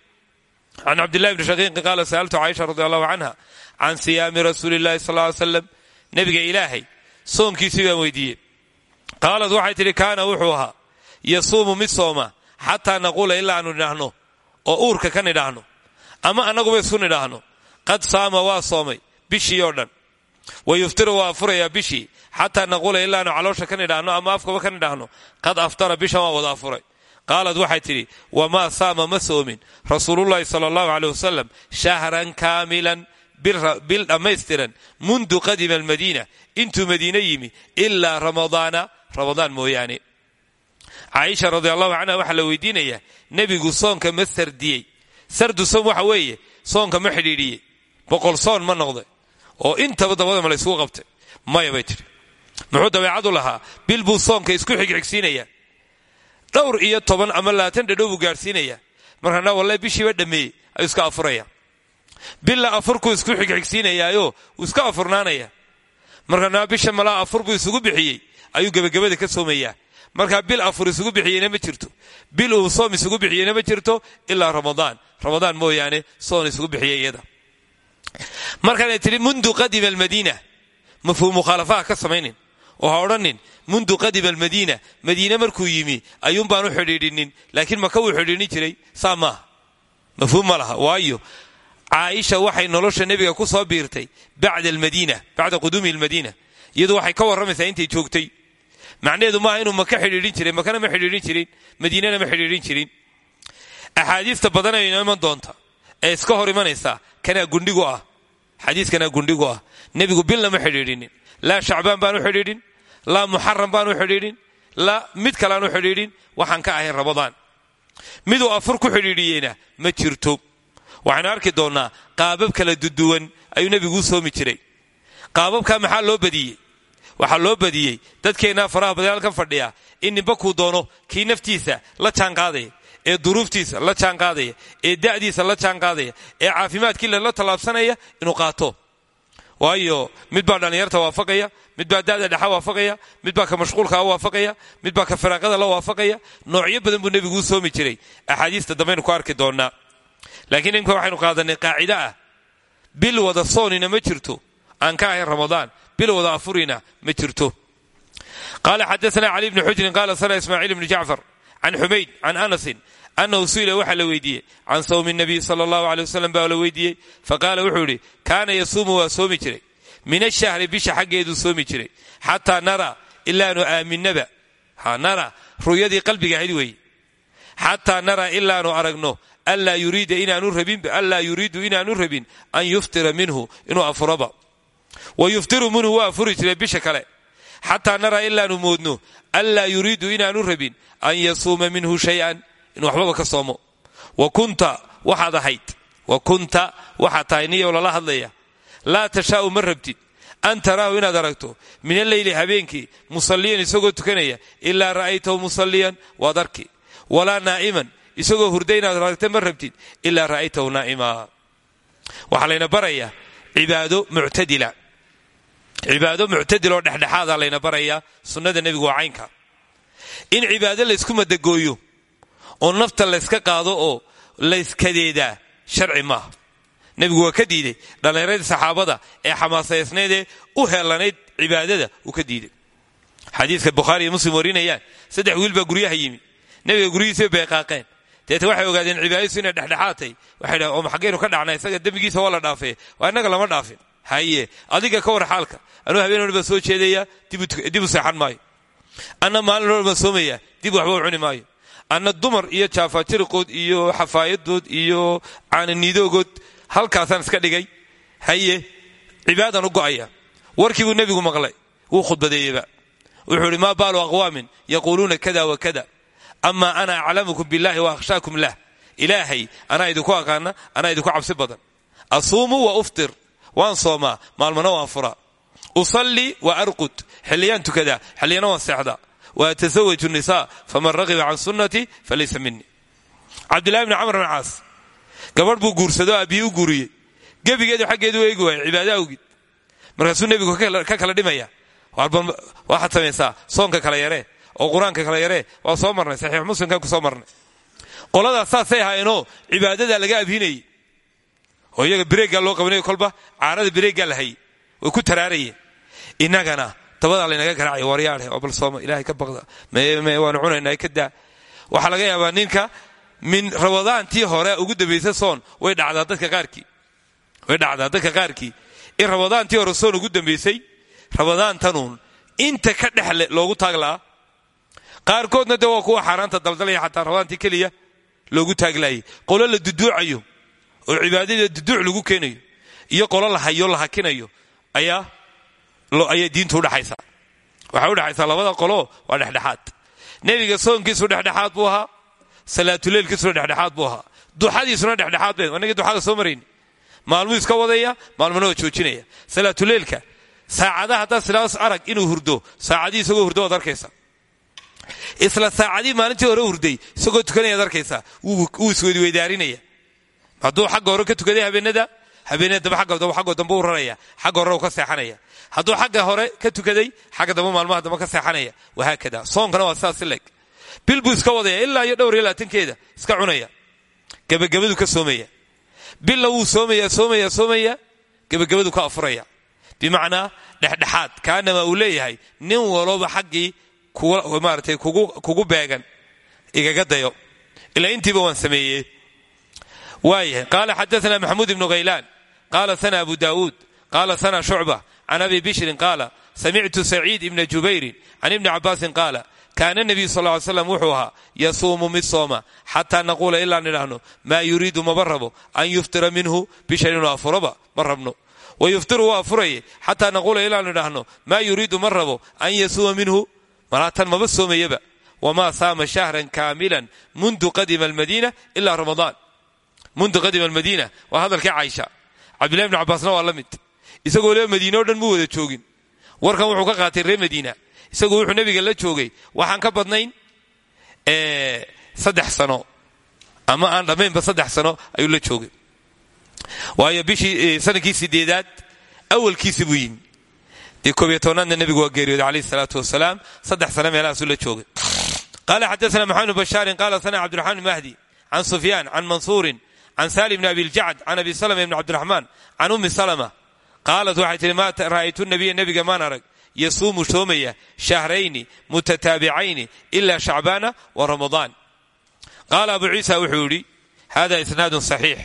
S1: can cabdillahi bni shaqiiqin qaala sa'altu caaisha radi allahu canha can siyaami rasuuli illahi sal ly slam nebiga ilaahay soonkiisii baan weydiiyey qaalad waxay tidhi kaana wuxuu ahaa yasuumu mid sooma xataa naquula ilaa aanu nidhaahno oo uurka ka nidhaahno ama annaguba isku nidhaahno qad saama waa soomay bishii oo dhan wa yuftiru waa afurayaa bishii xataa naquula ilaa aanu caloosha ka nidhaahno ama afkaba ka nidhaahno qad aftara bishan waa wada afuray qaalad waxay tidhi wamaa saama ma soomin. Rasuulullahi sala allahu aleyh wasalam shahran kaamilan bil dhammaystiran mundu qadima almadiina intuu madiine yimi ilaa ramadaana ramadaan mooyaane. Caaisha radi allahu canha waxaa la weydiinayaa nebigu soonka ma sardiyey. Sardu soom waxa weeye soonka ma xidhiidhiyey boqol soon ma noqday oo intaba dabadama la ysku qabtay maya bay tidhi. Muxuu dabeecadu lahaa bil buu soonka isku xigxigsiinayaa dhowr iyo toban ama labaatan dhadhow buu gaadhsiinayaa markaana walle bishiiba dhammeeyey ayuu iska afuraya. Billa afurkuu isku xigxigsiinayaayo iska afurnaanaya. Markaana bisha malaa afur buu isugu bixiyey ayuu gebagabada ka soomayaa. Markaa bil afur isugu bixiyeyna ma jirto. Bil uu soom isugu bixiyeyna ma jirto ilaa ramadaan. Ramadaan mooyaane soon isugu bixiyey iyada. Markaanay tidhi mundu qadima almadiina. Mafhuum mukhaalafaha ka samaynin oo ha odhanin mundu qadima almadiina madiine markuu yimi ayuun baan u xidhiidhinin laakiin maka wuu xidhiidhin jiray saa maaha mafhuum ma laha waayo caaisha waxay nolosha nebiga ku soo biirtay bacda almadiina bacda quduumi almadiina iyadu waxay ka warramaysaa intay joogtay macnaheedu maaha inuu maka xidhiidhin jiray makana ma xidhiidhin jirin madiinana ma xidhiidhin jirin axaadiista badan ay inoo iman doonta ee iska hor imanaysaa kanaa gundhigu ah laa shacbaan baan u xidhiidhin laa muxaram baan u xidhiidhin laa mid kaleaan u xidhiidhin waxaan ka ahayn ramadaan miduu afur ku xidhiidhiyeyna ma jirto. Waxaynu arki doonnaa qaabab kala duduwan ayuu nebigu u soomi jiray. Qaababkaa maxaa loo badiyey? Waxaa loo badiyey dadkeennaa faraha badan halkan fadhiya in ninba kuu doono kii naftiisa la jaanqaadaya ee duruuftiisa la jaanqaadaya ee da'diisa la jaanqaadaya ee caafimaadkii la tallaabsanaya inuu qaato waayo mid baa dhallinyarta waafaqaya mid baa da'da dhexa waafaqaya mid baa ka mashquulkaa waafaqaya mid baa ka firaaqada la waafaqaya noocyo badan buu nebigu u soomi jiray. Axaadiista dambaynu ku arki doonnaa laakiin imka waxaynu qaadanay qaacida ah. Bil wada soonina ma jirto. Aan ka ahayn ramadaan. Bil wada afurina ma jirto. Qaala xadaana cali bni xujrin qaala sana ismaaciil bni jacfar can xumayd can anasin annahu su'ila waxaa la weydiiyey can sawmi nabiy sala allahu aley baa la weydiiyey faqaala wuxuu idhi kaana yasuumu waa soomi jiray min ashahri bisha xaggeeduu soomi jiray xataa nara ilaanu aaminaba nara ru'yadii qalbiga ahayd weeye xataa nara ilaanu aragno anlaa yuriidu inaanu rabin an yuftira minhu inuu afuraba wa yuftiru minhu waa afuri bisha kale xataa nara ilaanu moodno anlaa yuriidu inaanu rabin an yasuuma minhu shay-an inuu waxbaba ka soomo. Wa kunta waxaad ahayd. Wa kunta waxaad tahay niyow lala hadlaya laa tashaa'u ma rabtid. An taraahu inaad aragto min alleyli habeenkii musalliyan isagoo tukanaya ilaa ra'aytahu musalliyan waad arki. Walaa naa'iman isagoo hurda inaad aragta ma rabtid ilaa ra'aytahu naa'ima waxaa layna barayaa cibaado muctadila cibaado muctadiloo dhexdhexaada layna barayaa sunnada nebigu waa caynka. In cibaado laysku madagooyo oo nafta layska qaado oo layskadeedaa sharci maaha nebigu waa ka diiday dhallinyaradii saxaabada ee xamaasaysnaydee u heellanayd cibaadada uu ka diiday. Xadiiska bukhaari iyo muslim warinayaan saddex wiil baa guryaha yimi nebiga guryihiisa bay qaaqeen. Deeta waxay ogaadeen cibaadadiisu inay dhexdhexaadtay waxay dhahen oma xaggaynu ka dhacnay isaga dembigiisa waa la waa innaga lama dhaafin. Haye adiga ka war xaalka. Anuu habeen walba soo jeedaya dib u seexan maayo. Anna maalin walba soomaya dib waxba u cuni anna dumar iyo jaafajiriqood iyo xafaayadood iyo caananiidoogood halkaasaan iska dhigay. Haye cibaadaan u go'aya. Warkii buu nebigu maqlay. Wuu khudbadeeyeba wuxuu ihi maa baalu aqwaamin? Yaquuluuna kada wa kada. Amaa ana aclamukum billahi wa akhshaakum lah. Ilaahay anaa idinku aqaana anaa idinku cabsi badan. Asuumu wa uftir. Waan soomaa maalmana waan furaa. Usallii wa arqud. Xilliyaan tukadaa xilliyana waan seexdaa wa atasawaju nisaa faman ragiba can sunnatii falaysa minii cabdillahi bni camr bn caas gabadh buu guursado aabbiyi u guuriyey gebigeedu xaggeedu eegi waaya cibaado awgid markaasuu nebigu ka kala dhimaya waxaad samaysaa soonka kala yaree oo qur'aanka kala yaree waa soo marnay saxiix muslimkan ku soo marnay qoladaas saasay ahaayeenoo cibaadadaa laga abhinayey oo iyaga bireeggaa loo qabanay kolba caarada bireeggaa la hayay way ku taraarayeen dabadaa laynaga garaacay waryaadhe oo bal sooma ilaahay ka baqda. Waanu cunaynaa ka daa. Waxaa laga yaabaa ninka min rabadaantii hore ugu dambaysa soon way dhacdaa dadka qaarkii. Way dhacdaa dadka qaarkii. In rabadaantii hore soon ugu dambaysay rabadaantanuun inta ka dhexle loogu taaglaa qaarkoodna de waa kuwa xaaraanta daldalaya xataa rabadaantii keliya loogu taaglaayay qolo la duduucayo oo cibaadada duduuc lagu keenayo iyo qolo la hayo la hakinayo ayaa ayay diintu udhexaysaa waxay udhexaysaa labada qolo waa dhexdhexaad. Nebiga soonkiisu dhexdhexaad buu ahaa salaatuleylkiisuna dhexdhexaad buu ahaa. Duxadiisuna dhexdhexaad be anagii duxada soo marayni. Maalmuu iska wadaya maalmuna waa joojinaya. Salaatuleylka saacadaha haddaad silaas arag inuu hurdo saacadii isagoo hurdo waad isla saacadii maalintii hore hurday isagoo tukanayaad arkaysaa. Wuu iswedweydaarinaya hadduu xagga hore ka tukaday habeenada habeenada daba xaggo dambe u raraya. Xagga hore u ka seexanaya hadduu xagga hore ka tukaday xagga dambe maalmaha dambe ka seexanaya. Wahaakada. Soonkana waa sidaas leg bil iska wadaya ilaa iyo dhowr iyo labaatankeeda. Iska cunaya. Gebagabadu ka soomaya. Billa wuu soomaya soomaya soomaya. Gebagabadu ka afuraya. Bimacnaa dhexdhexaad. Kaanama uu leeyahay nin walooba xaggii maaratay kugu beegan igaga dayo. Ilaa intiiba waan sameeyey. Waayahay. Qaala xadaana maxamuud ibnu khaylaan qaala sana abu daawuud. Qaala sana shucba can abi bishrin qaala samictu saciid ibna jubayrin can ibni cabaasin qaala kaana nebiyu sal ly slam wuxuu ahaa yasuumu mid sooma xataa naquula ilaa nidhaahno maa yuriidu maba rabo an yuftira minhu bishan inuu afuraba ma rabno wa yuftiru waa afuraye xataa naquula ilaa nidhaahno maa yuriidu ma rabo an yasuuma minhu malaatan maba soomayaba wamaa saama shahran kaamilan mundu qadima almadiina ila ramadaan mundu qadima almadiina waa hadalkii caysha cabdillahi bni cabaasna waa la mid isagoo le madiine o dhan mu wada joogin. Warkan wuxuu ka qaatay reer madiina. Isagu wuxuu nebiga la joogay. Waxaan ka badnayn saddex sano. Ama aan dhammaynba saddex sano ayuu la joogay. Waayo bishii sannadkii sideedaad awalkiisi buu yimi. Dee tobnaadna nebigu waa geeriyooday calayh salaatu wasalaam. Saddex sano meelahaasuu la joogay. Qaala xadaana maxamed bashaarin qaala sana cabdiraxmaan mahdi can sufyaan can mansuurin can salim bni abiljacd can abi salama ibni cabdiraxmaan can ummi salama qaalat waxay tihi ma ra'aytu nabiya nebiga maan arag yasuumu soomaya shahrayni mutataabicayni ila shacbaana wa ramadaan qaala abu ciisa wuxuu hada isnaadun saxiix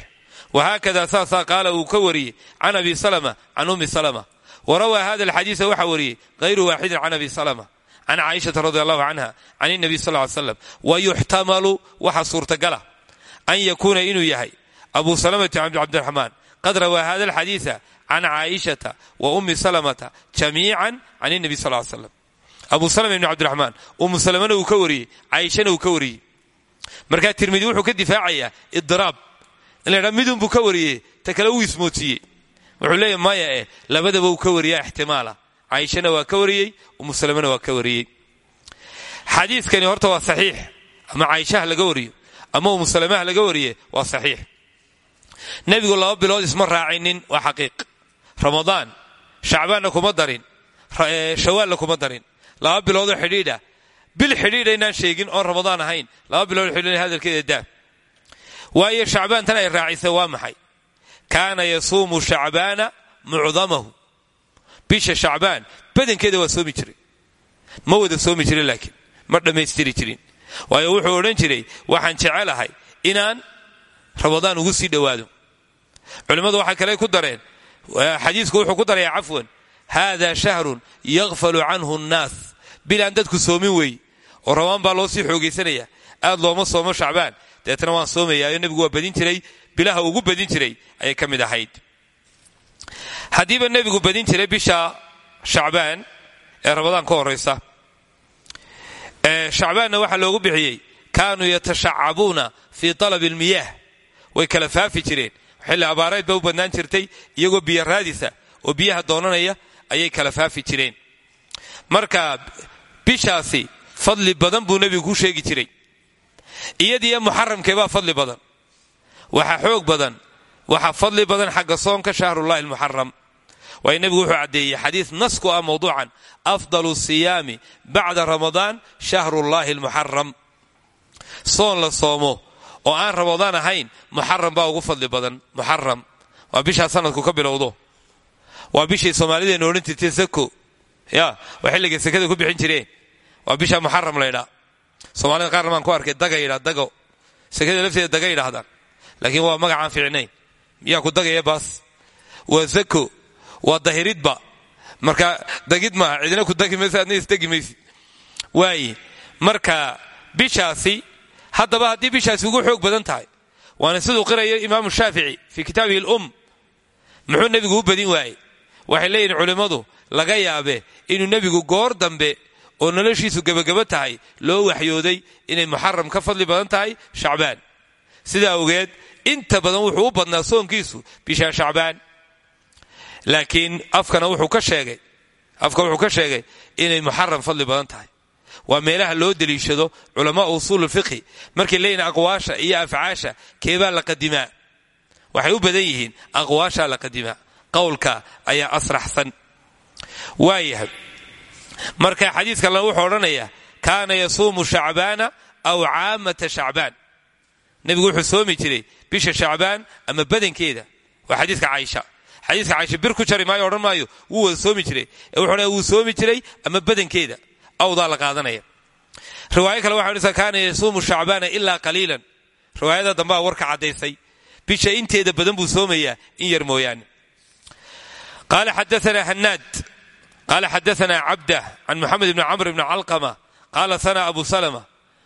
S1: wahaakada saasaa qaala uu ka wariyey can abi salama can ummi salama warawaa hada alxadiisa waxaa wariyey hayru waaxidin can abi salama can caaishata radi allahu canha can inabiy sal ly slam wayuxtamalu waxa suurtagala an yakuuna inuu yahay abu salamati cabdiraxmaan qad rawaa hada alxadiisa can caaishata wa ummi salamata jamiican can inabi sal l slam abu salama ibni cabdiraxmaan ummu salamana uu ka wariyey caaishana uu ka wariyey markaa tirmidi wuxuu ka difaacayaa idiraab in la ydhaa ka wariyey ta kale uu ismoodsiiyey wuxuu leeyahy maya eh labadaba uu ka wariyaa ixtimaala caaishana waa ka wariyey ummu salamana waa ka wariyey xadiiskani horta waa saxiix ama caaishaha laga wariyo ama ummu salamaha laga wariye waa saxiix nebigu laba bilood isma raacinin waa xaqiiq ramadaan shacbaanna kuma darin shawaalna kuma darin. Laba biloodoo xidhiidha bil xidhiidha inaan sheegin oon ramadaan ahayn. Laba bilood xidhiidha hadalkeeda daa waayo shacbaantan ay raacisay waa maxay? Kaana yasuumu shacbaana mucdamahu. Bisha shacbaan badankeeda waa soomi jiray. Ma wada soomi jirin laakiin ma dhammaystiri jirin. Waayo wuxuu odhan jiray waxaan jecelahay inaan ramadaan ugu sii dhowaado. Culimmadu waxay kale ku dareen xadiisku wuxuu ku darayaa cafwan haada shahrun yakfalu canhu nnaas bilaan dadku soomin weey oo ramadaan baa loo sii xoogaysanaya aad looma soomo shacbaan. Deetna waan soomayaayo nebigu waa badin jiray bilaha ugu badin jiray ayay ka mid ahayd. Haddiiba nebigu badin jiray bisha shacbaan ee ramadaan ka horaysa shacbaanna waxaa loogu bixiyey kaanuu yatashacabuuna fii talabi almiyaah. Way kala faafi jireen xilli abaareed ba u badnaan jirtay iyagoo biyo raadisa oo biyaha doonanaya ayay kala faafi jireen. Marka bishaasi fadli badan buu nebigu ku sheegi jiray. Iyadiiyo muxaramkeebaa fadli badan. Waxa xoog badan waxa fadli badan xagga soonka shahrullahi almuxaram waayo nebigu wuxuu caddeeyey xadiis nasku ah mawduucan afdalu siyaami bacda ramadaan shahrullahi almuxaram soon la soomo oo aan ramadaan ahayn muxaram baa ugu fadli badan muxaram waa bishaa sanadku ka bilowdo. Waa bishay soomaalideenu odhan jirtay sako ya waa xilligay sekada ku bixin jireen. Waa bisha muxaram laydhaa soomaalida qaarna baan ku arkay daga dago. Sekada lafteeda daga yidhaahdaan. Laakiin waa magacaan fiicnayn. Miyaa ku dagaya baas? Waa zako waa dahiridba. Marka dagid maaha cidina ku dagi adna isdegi waaye marka bishaasi haddaba haddii bishaasi ugu xoog badan tahay waana siduu qiraya imaamu shaafici fii kitaabihi alum muxuu nebigu u badin waayey. Waxay leeyihiin culimmadu laga yaabe inuu nebigu goor dambe oo noloshiisu gebagabo tahay loo waxyooday inay muxaram ka fadli badan tahay shacbaan. Sidaa ogeed inta badan wuxuu u badnaa soonkiisu bisha shacbaan. Laakiin afkana wuxuu ka sheegay inay muxaram fadli badan tahay waa meelaha loo deliishado culamaa usuul fiqhi. Markay leeyihiin aqwaasha iyo afcaasha keebaa la qadimaa waxay u badan yihiin aqwaashaa la qadimaa qowlka ayaa asraxsan. Waayahay marka xadiiska alle wuxuu odhanayaa kaana yasuumu shacbaana aw caamata shacbaan. Nebigu wuxuu soomi jiray bisha shacbaan ama badankeeda. Waa xadiiska caaisha xadiiska caaisha bir ku jari maayo odhan maayo wuu wada wuxuu odhanaya wuu soomi jiray ama awdaa la qaadanaya. Riwaayo kale waxa kaana yasuumu shacbaana ilaa qaliilan. Riwaayada dambaa warka caddaysay. Bisha inteeda badan buu soomayaa in yar mooyaane. Qaala xadaana hanaad qaala xadaana cabdah can moxamed ibni camr ibni calqama qaala sana abu salama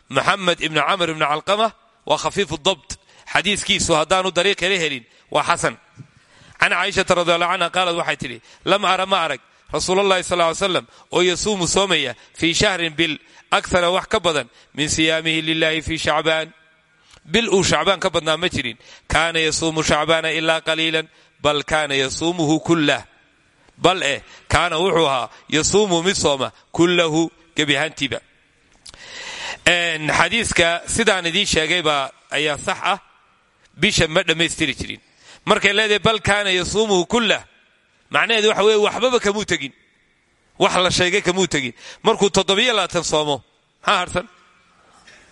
S1: moxamed ibni camr ibni calqama waa khafiifu dabt. Xadiiskiisu haddaanu dariiq hela helin waa xasan. Can caaishata radi allahu canha qaalad lam ara ma rasuulallahi sal ly slam oo yasuumu soomaya fii shahrin bil akara wax ka badan min siyaamihi lilahi fii shacbaan. Bil uu shacbaan ka badnaa ma jirin. Kaana yasuumu shacbaana ilaa qaliilan bal kaana yasuumuhu kullah bal eh kaana wuxuu ahaa yasuumu mid sooma kullahu gebi ahaantiiba. Xadiiska sidaan idiin sheegaybaa ayaa sax ah. Bisha ma dhammaystiri jirin. Markay leedahay bal kaana yasuumuhu kullah macnaheedu waxa weye waxbaba kamuu tegin. Wax la sheegay kamuu tegin. Markuu toddobiyo labaatan soomo maxaa harsan?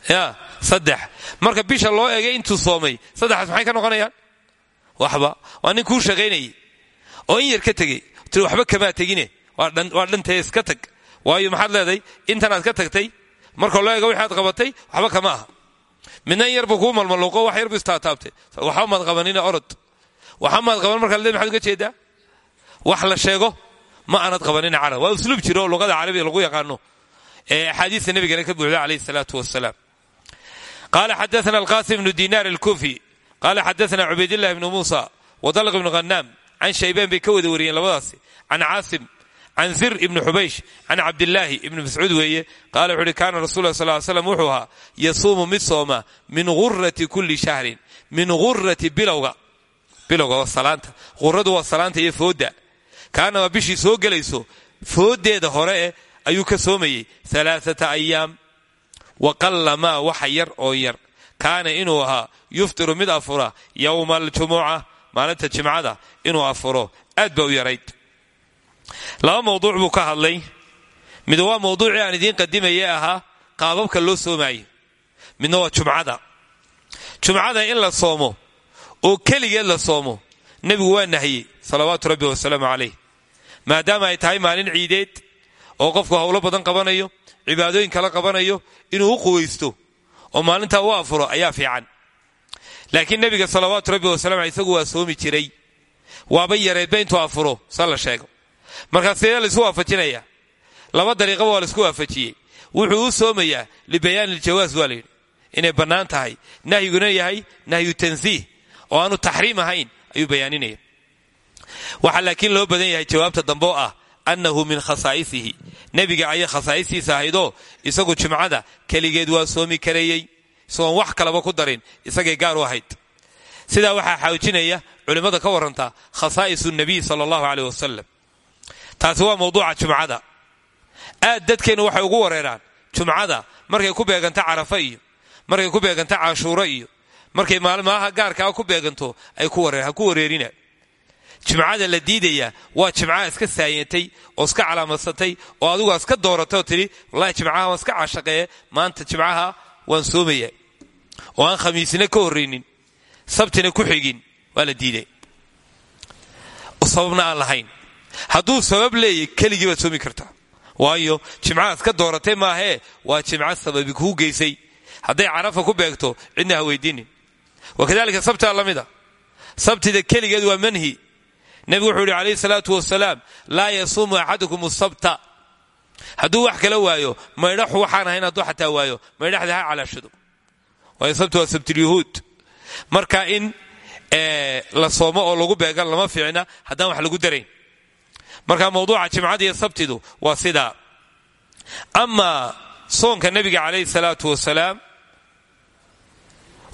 S1: Ya saddex. Marka bisha loo egay intuu soomay saddexaas maxay ka noqonayaan? Waxba. Waa nin kuu oo in yar ka tegey. Ti waxba kamaa tegine. Waa dhantee iska tag. Waayo maxaad leedahay? Intanaad ka tagtay? Marka loo ega waxaad qabatay waxba kama aha. Midna in yarbuu kuu malmaluuqo wax yarbu istaataabtay waxa maad qabanina orod. Waxa maad qaban markaa le maxaad uga jeedaa wax la sheego ma aanad qabanina carab waa usluub jiro luqada carabiga lagu yaqaano ee axaadiista nabigana ka buuxda calayhi salaatu wasalaam qaala xadaana alqasim bnu dinaar alkufi qaala xadaana cubaydillahi bnu muusa wadalq ibnu khanaam can shaybaan bay ka wada wariyeen labadaasi. Can caasim can zir ibni xubaysh can cabdilaahi ibni mascuud weeye qaala wuxu uhi kaana rasul sal slam wuxuu ahaa min gurati kulli shahrin min gurati bilowga. Bilowga waa salaanta quradu waa salaanta kaanama bishii soo gelayso fooddeeda hore ayuu ka soomayey alaaata ayaam wa maa waxa yar oo yar. Kaana inuu ahaa yuftiru mid afura yowma aljumuca maalinta jimcada inuu afuro aad ba u yarayd. Laba mawduuc buu ka hadlay. Mid waa mawduucii aan idiin qadimaye ahaa qaababka loo soomaayo. Midna waa jumcada. Jumcada in la soomo oo keligeed la soomo nebigu waa nahiyey salawaatu rabbi wasalaamu calayh maadaama ay tahay maalin ciideed oo qofku howlo badan qabanayo cibaadooyin kala qabanayo inuu u quwaysto oo maalintaa u afuro ayaa fiican. Laakiin nebiga salawaatu rabbi wasalam aley isagu waa soomi jiray. Waaba yareedba intuu afuro sa la sheego. Markaa sidee la isku waafajinaya? Laba dariiqaba waa la isku waafajiyey. Wuxuu u soomayaa libayaani iljawaas waa layidhi inay bannaan tahay. Nahyiguna yahay nahyu tansiih oo aanu taxriim ahayn ayuu bayaaninaya waxaa laakiin loo badan yahay jawaabta dambe ah annahu min khasaa'isihi nebiga ayay khasaa'istiisa ahaydoo isagu jimcada keligeed waa soomi karayey isagoon wax kalaba ku darin isagay gaar u ahayd. Sidaa waxaa xaawjinaya culimmada ka warrantaa khasaa'isu nabiy sala allahu aleyh wasalam taasi waa mawduuca jumcada aad dadkeennu waxay ugu wareeraan jumcada markay ku beeganta carafa iyo markay ku beeganta cashuuro iyo markay maalmaha gaarkaa ku beeganto ay ku wareerina jimcada la diidaya waa jimcaha iska saayatay oo iska calaamadsatay oo adigu aa iska dooratay oo tidhi wallahi jimcaha waan iska cashaqeeye maanta jimcaha waan soomaya oo aan khamiisina ka horraynin sabtina ku xigin waa la diiday. Sababna aan lahayn. Hadduu sabab leeyay keligii baad soomi kartaa. Waayo jimcahaas ka dooratay maahee waa jimco sababi kuu geysay. Hadday carafa ku beegto cidna ha weydiinin. Wakadalika sabtaa la mida sabtida keligeed waa manhi nebigu wuxuu yidhi calayhi salaatu wasalaam laa yasuumu axadukum sabta hadduu wax kala waayo maydhaxu waxaan ahayn hadduu xataa waayo maydhaxda ha calaashado. Waayo sabti waa sabtilyuhuud marka in la soomo oo lagu beegan lama fiicna haddaan wax lagu darayn. Marka mawduuca jimcada iyo sabtidu waa sidaa. Amaa soonka nebiga calayhi salaatu wasalaam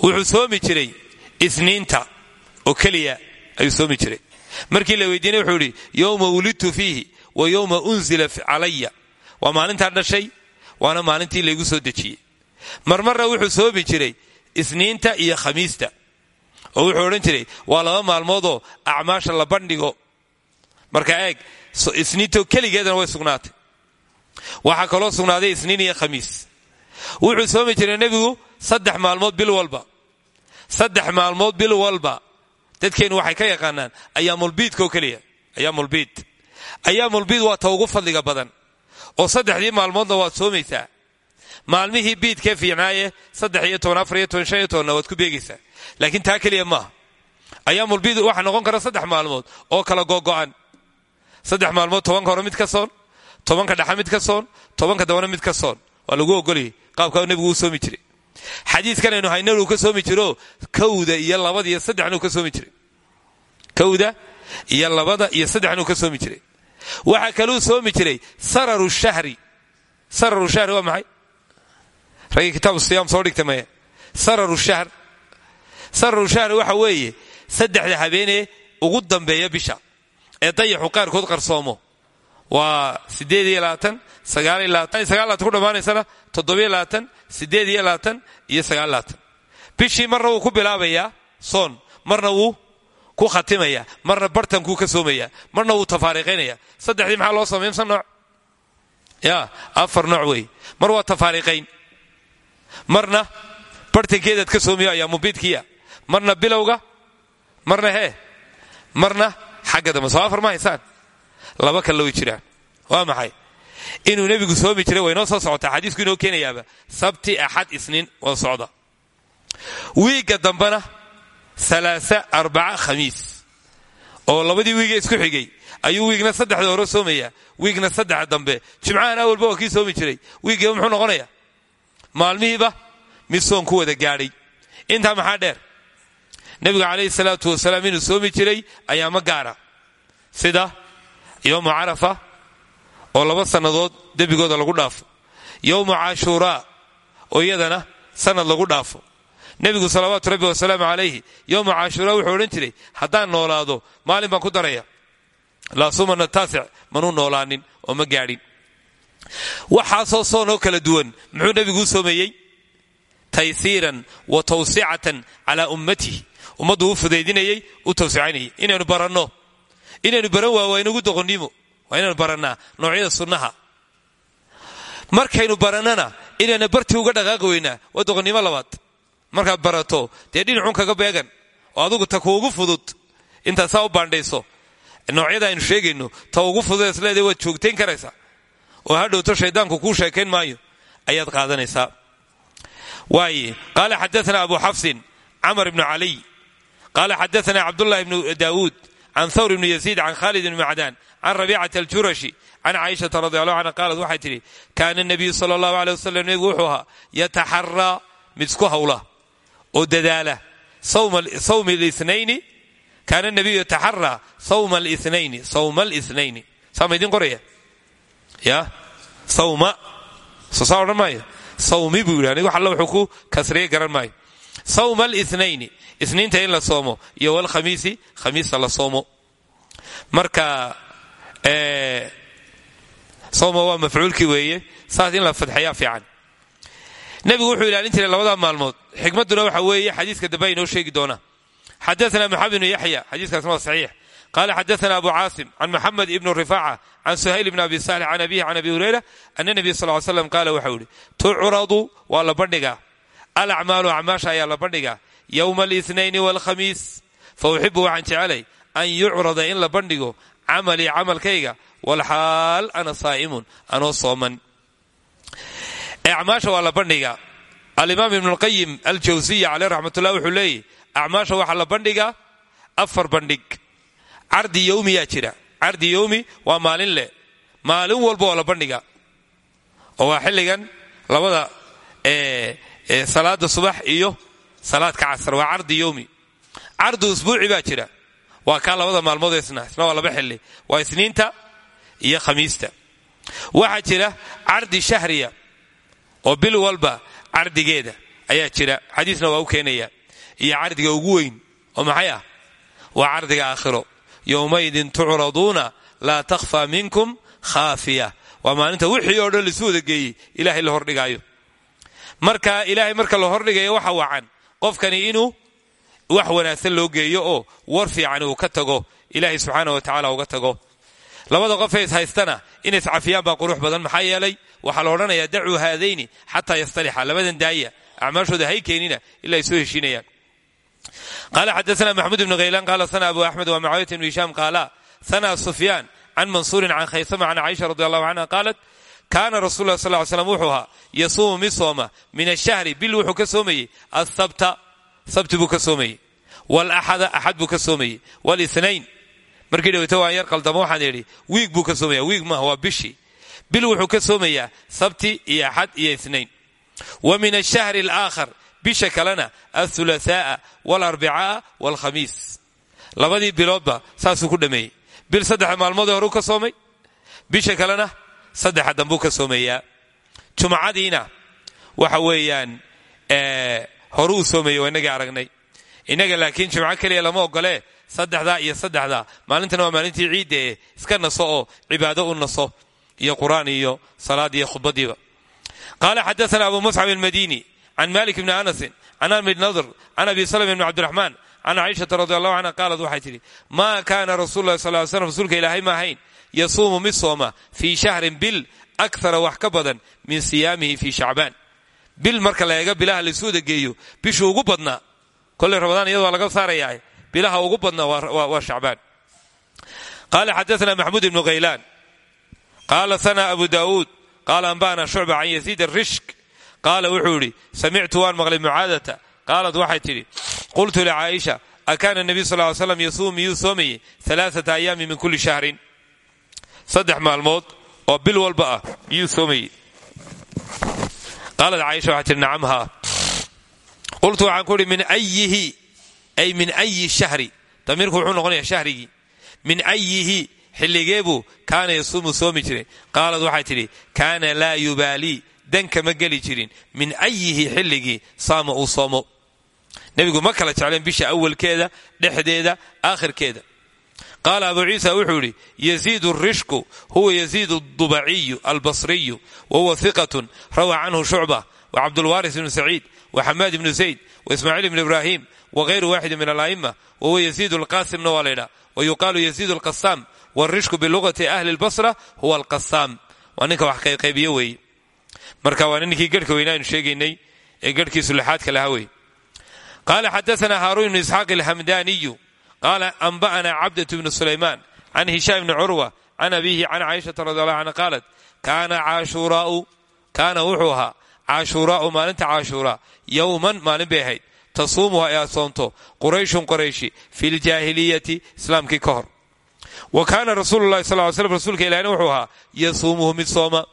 S1: wuxuu soomi jiray isniinta oo keliya ayuu soomi jiray markii la weydiinay wuxuu idhi yowma wulidtu fiihi wa yowma unzila calaya. Waa maalintaan dhashay waana maalintii laygu soo dejiyey. Marmarna wuxuu soomi jiray isniinta iyo khamiista. Oo wuxuu odhan jiray waa laba maalmoodoo acmaasha la bandhigo. Marka eeg isniinto keligeedana way sugnaatay. Waxaa kaloo sugnaaday isniin iyo khamiis. Wuxuu soomi jiray nebigu saddex maalmood bil walba. Saddex maalmood bil walba dadkeennu waxay ka yaqaanaan ayaamulbiidkoo keliya. Ayaamulbiid ayaamulbiid waa ta ugu fadliga badan oo saddexdii maalmoodna waad soomaysaa. Maalmihii biidkee fiicnaaye saddex iyo toban afar iyo waad ku beegaysaa. Laakiin taa keliya maaha. Ayaamulbiid waxaa noqon kara saddex maalmood oo kala gogo'an saddex maalmood tobanka hore mid ka soon tobanka dhexa mid ka soon tobanka dabana mid ka soon. Waa lagu ogolayay qaabkaa nebigu uu soomi jiray xadiidkan aynu haynan uu ka soomi jiro kawda iyo labada iyo saddexna uu ka soomi jiray. Kawda iyo labada iyo saddexna uu ka soomi jiray. Waxaa kaluu soomi jiray sararu shahri. Sararu shahri waa maxay? Raggii kitaabu siyaam soo dhigta maya. Sararu shahr. Sararu shahri waxa weeye saddexda habeenee ugu dambeeya bisha ee dayaxu qaarkood qarsoomo waa ku dhammaanaysana iyo bishii marna wuu ku bilaabayaa soon. Marna wuu ku khatimayaa. Marna bartankuu ka soomayaa. Marna wuu tafaariqaynaya saddexdii maxaa loo sameey nooc? Ya afar nooc wey. Mar waa marna bartankeedaad ka soomayo ayaa mubiidkiya marna bilowga marna hee. Marna xagga dambe ma haysaan laba kalla way jiraan waa maxay? Inuu nebigu soomi jiray noo soo socotaa xadiisku inoo keenayaaba sabti axad isniin waa socda. Wiigga dambena alaasa arbaca khamiis. Oo labadii wiigee isku xigay ayuu wiigna saddexda hore soomaya wiigna saddexa dambe. Jimcahana awalba waa kii soomi jiray wiiggiiba muxuu noqonaya? Maalmihiiba mid ku wada gaadhay. Intaa maxaa dheer nebigu calayhi salaatu wasalaam inuu soomi jiray ayaama gaara. Sida yowmu carafa oo laba sannadood dembigooda lagu dhaafo. Yowmu cashuuraa oo iyadana sanad lagu dhaafo. Nebigu salawaatu rabbi wasalaamu calayhi yowmu cashuuraa wuxuu odhan jiray haddaan noolaado maalin baan ku daraya. Laa sumana taasic manuu noolaanin oo ma gaadhin. Waxaasoo soonoo kala duwan muxuu nebigu u soomeeyey taysiiran wa tawsicatan calaa ummatihi. Ummaddu u fudaydinayey u tawsicanayay inaynu baranno inaynu baran waa waa inagu doqonnimo waa inaynu barannaa noocyada sunnaha. Markaynu barannana inayna bartii uga dhaqaaqi waa doqonnimo labaad. Markaad barato dee dhinacun kaga beegan oo adugu ta kuugu fudud intaad saa u noocyada aynu sheegayno ta ugu fudud isleedahay waad joogtayn karaysaa. Oo hadhowto shaydaanku kuu sheekayn maayo ayaad qaadanaysaa. Waaye qaala xadaana abu xafsin camar ibnu caliy qaala xadaana cabdullahi ibnu daawuud can thawr ibni yaziid can khaalid ibni macdaan can rabiicata aljurashi can caaishata radi allahu canha qaalat waxay tidhi kaana nabiyu sala allahu aley wasalam nebigu wuxuu ahaa yataxaraa mid isku hawla oo dadaala sawmi lithnayni kaana nabiyu yataxaraa sawma lithnayni sawma lithnayni saa ma idin qoraya ya sawma soo saa odhan maayo sawmi buu yidhi anigu alla wuxuu ku kasriye garan maayo sawma lithnayni isniinta in la soomo iyo walkhamiisi khamiista la soomo. Marka sawma waa mafcuulkii weeye saas in la fadxayaa fiican. Nebigu wuxuu ilaalin jiray labada maalmood xikmadduna waxa weeye xadiiska dambe inoo sheegi doona xadaana maxamed ibnu yaxya xadiiskaasna waa saxiix. Qala xadaana abu caasim can maxamed ibn rifaaca can suhayl bn abi salix can abihi can abi hurayra ana nebiy sal l slam qaala waxau yihi tucradu waa la bandhigaa. Alacmaalu acmaasha ayaa la bandhigaa yowma alithnayn walkhamiis fa uxibu waxaan jecelay an yucrada in la bandhigo camalii camalkayga walxaal ana saa'imun anoo sooman acmaasha waa la bandhigaa alimaam ibn lqayim aljawsiya caleyh raxmatullah wuxuu leeyahy acmaasha waxaa la bandhigaa afar bandhig cardi yowmiyaa jira cardi yowmi waa maalin leh maalin walba waa la bandhigaa oo waa xilligan labada salaada subax iyo salaadka casr waa cardi yowmi cardi usbuuci baa jira. Waa kaa labada maalmood isna isna waa laba xilli. Waa isniinta iyo khamiista. Waxaa jira cardi shahriya oo bil walba cardigeeda ayaa jira. Xadiisna waa u keenaya. Iyo cardiga ugu weyn oo maxay ah? Waa cardiga aakhiro. Yowmaidin tucraduuna laa takhfa minkum khaafiya. Waa maalinta wixii oo dhan laisu wada geeyey. Ilaahay la hordhigaayo marka ilaahay marka la hordhigayo waxa wacan qofkani inuu wax wanaagsan loo geeyo oo war fiican uu ka tago ilaahay subxaana wa tacaala uga tago. Labada qofee is haystana inay iscafiyaan baa qurux badan maxaa yeelay waxaa la odhanayaa dacuu haadayni xataa yastalixa. Labadan daaya acmaashooda hay keenina soo heshiinayaan. Qaala xadaana maxmud ibnu khaylaan qaala sana abu axmed wa mucaawiyat ibnu hishaam qaala sana sufyaan can mansuurin can khaysama can caaisha radi allahu canha kaana rasul lah sal slam wuxuu ahaa yasuumu mid sooma min ashahri bil wuxuu ka soomayey aabta sabti buu ka soomayey wlaxada axad buu ka soomayey wlinayn markii dhaweyta waan yar qaldamo waxaan idhi wiig buu ka soomaya wiig maaha waa bishii bil wuxuu ka soomayaa sabti iyo axad iyo inayn wa min ashahri alaakhar bisha kalena saddexa dambuu ka soomayaa jumcadiina waxa weeyaan horuu soomeeyey waa inagii aragnay. Innaga laakiin jumco keliya lama ogolee saddexdaa iyo saddexdaa. Maalintana waa maalintii ciidda ee iska naso oo cibaado u naso iyo qur'aan iyo salaad iyo khudbadiiba. Qaala xadaana abu muscab almadini can malik bni anasin can amid nadr can abi salm bni cabdiraxmaan can caaishata radi allahu canha qaalat waxay tidhi maa kaana rasul lah sal slam rasuulka ilaahay ma ahayn yasuumu mid sooma fii shahrin bil akara wax ka badan min siyaamihi fii shacbaan. Bil marka la eega bilaha laisuu dageeyo bishuu ugu badnaa. Kolley ramadaan iyada waa laga saarayaa bilaha ugu badnaa waa shacbaan. Qaala xadaana maxmuud ibnu khaylaan qaala sana abu daauud qaala anba'na shucba can yaziid arishk qaala wuxuu idhi samictu waan maqlay mucaadata. Qaalad waxay tidhi qultu licaaisha akaana nebiy sal ly slam yasuum miyuu soomayey alaaata ayaami min kulli shahrin saddex maalmood oo bil walba ah miyuu soomayey qaalad caaisha waxay tihi nacam haa qultu waxaan ku uhi min ayihi ay min ayi shahri. Damiirku wuxuu noqonayaa shahrigii. Min ayihi xilligeebuu kaana yasuumu soomi jiray. Qaalad waxay tidhi kaana laa yubaalii danka ma geli jirin. Min ayihi xilligii saama uu soomo. Nebigu ma kala jecleen bisha awalkeeda dhexdeeda aakhirkeeda qaala abu ciisa wuxuu yidhi yaziid rishku huwa yaziid dubaciyu albasriyu wahuwa hiqatun rawaa canhu shucba wacabdulwaris ibnu saciid waxamaad ibnu zayd waismaaciil ibnu ibraahim wagayru waaxidi min ala'ima wahuwa yaziid alqaasimna waa laydhaa wayuqaalu yaziid alqasaam wrishku bilugati ahli lbasra huwa alqasaam waa ninka wax qayqaybiye weeye. Marka waa ninkii garhka weyna aynu sheegaynay ee garhkiisu lixaadka lahaa wey qaala xadaana haaruun ibnu isxaaq alhamdaniyu qaala anba'ana cabdatu ibnu sulaymaan can hishaam ibni curwa can abiihi can caaishata radi allahu canha qaalat kaana wuxuu ahaa caashuuraau maalinta caashuuraa yowman maalin bay ahayd tasuumuha ee aad soonto qurayshun qorayshi fi ljaahiliyati islaamkii ka hor wa kaana rasuulu lahi sal l slm rasuulka ilahina wuxuu ahaa yasuumuhu mid sooma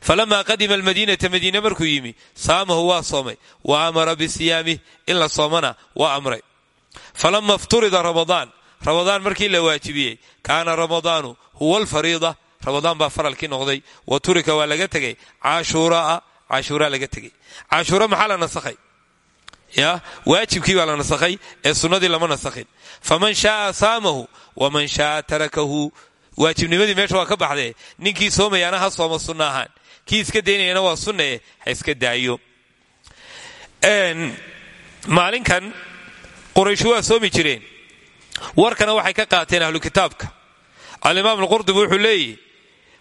S1: falamaa qadima almadiinata madiine markuu yimi saamahu waa soomay wa amara bisiyaamih in la soomana waa amray falama ifturida ramadaan ramadaan markii la waajibiyey kaana ramadaanu huwa alfariida ramadaan baa faralkii noqday wa turika waa laga tegay caashuuraa caashuuraa laga tegay caashuura maxaa la nasakhay ya waajibkii baa la nasakhay ee sunnadii lama nasakhin faman shaaa saamahu waman shaaa tarakahu waajibnimadii meesha waa ka baxdee ninkii soomayaana ha sooma sunna ahaan kii iska daynayana waa sunnae ha iska daayo maalinkan qurayshu waa soomi jireen. Warkana waxay ka qaateen ahlu kitaabka. Alimaam alqurdubi wuxuu leeyihi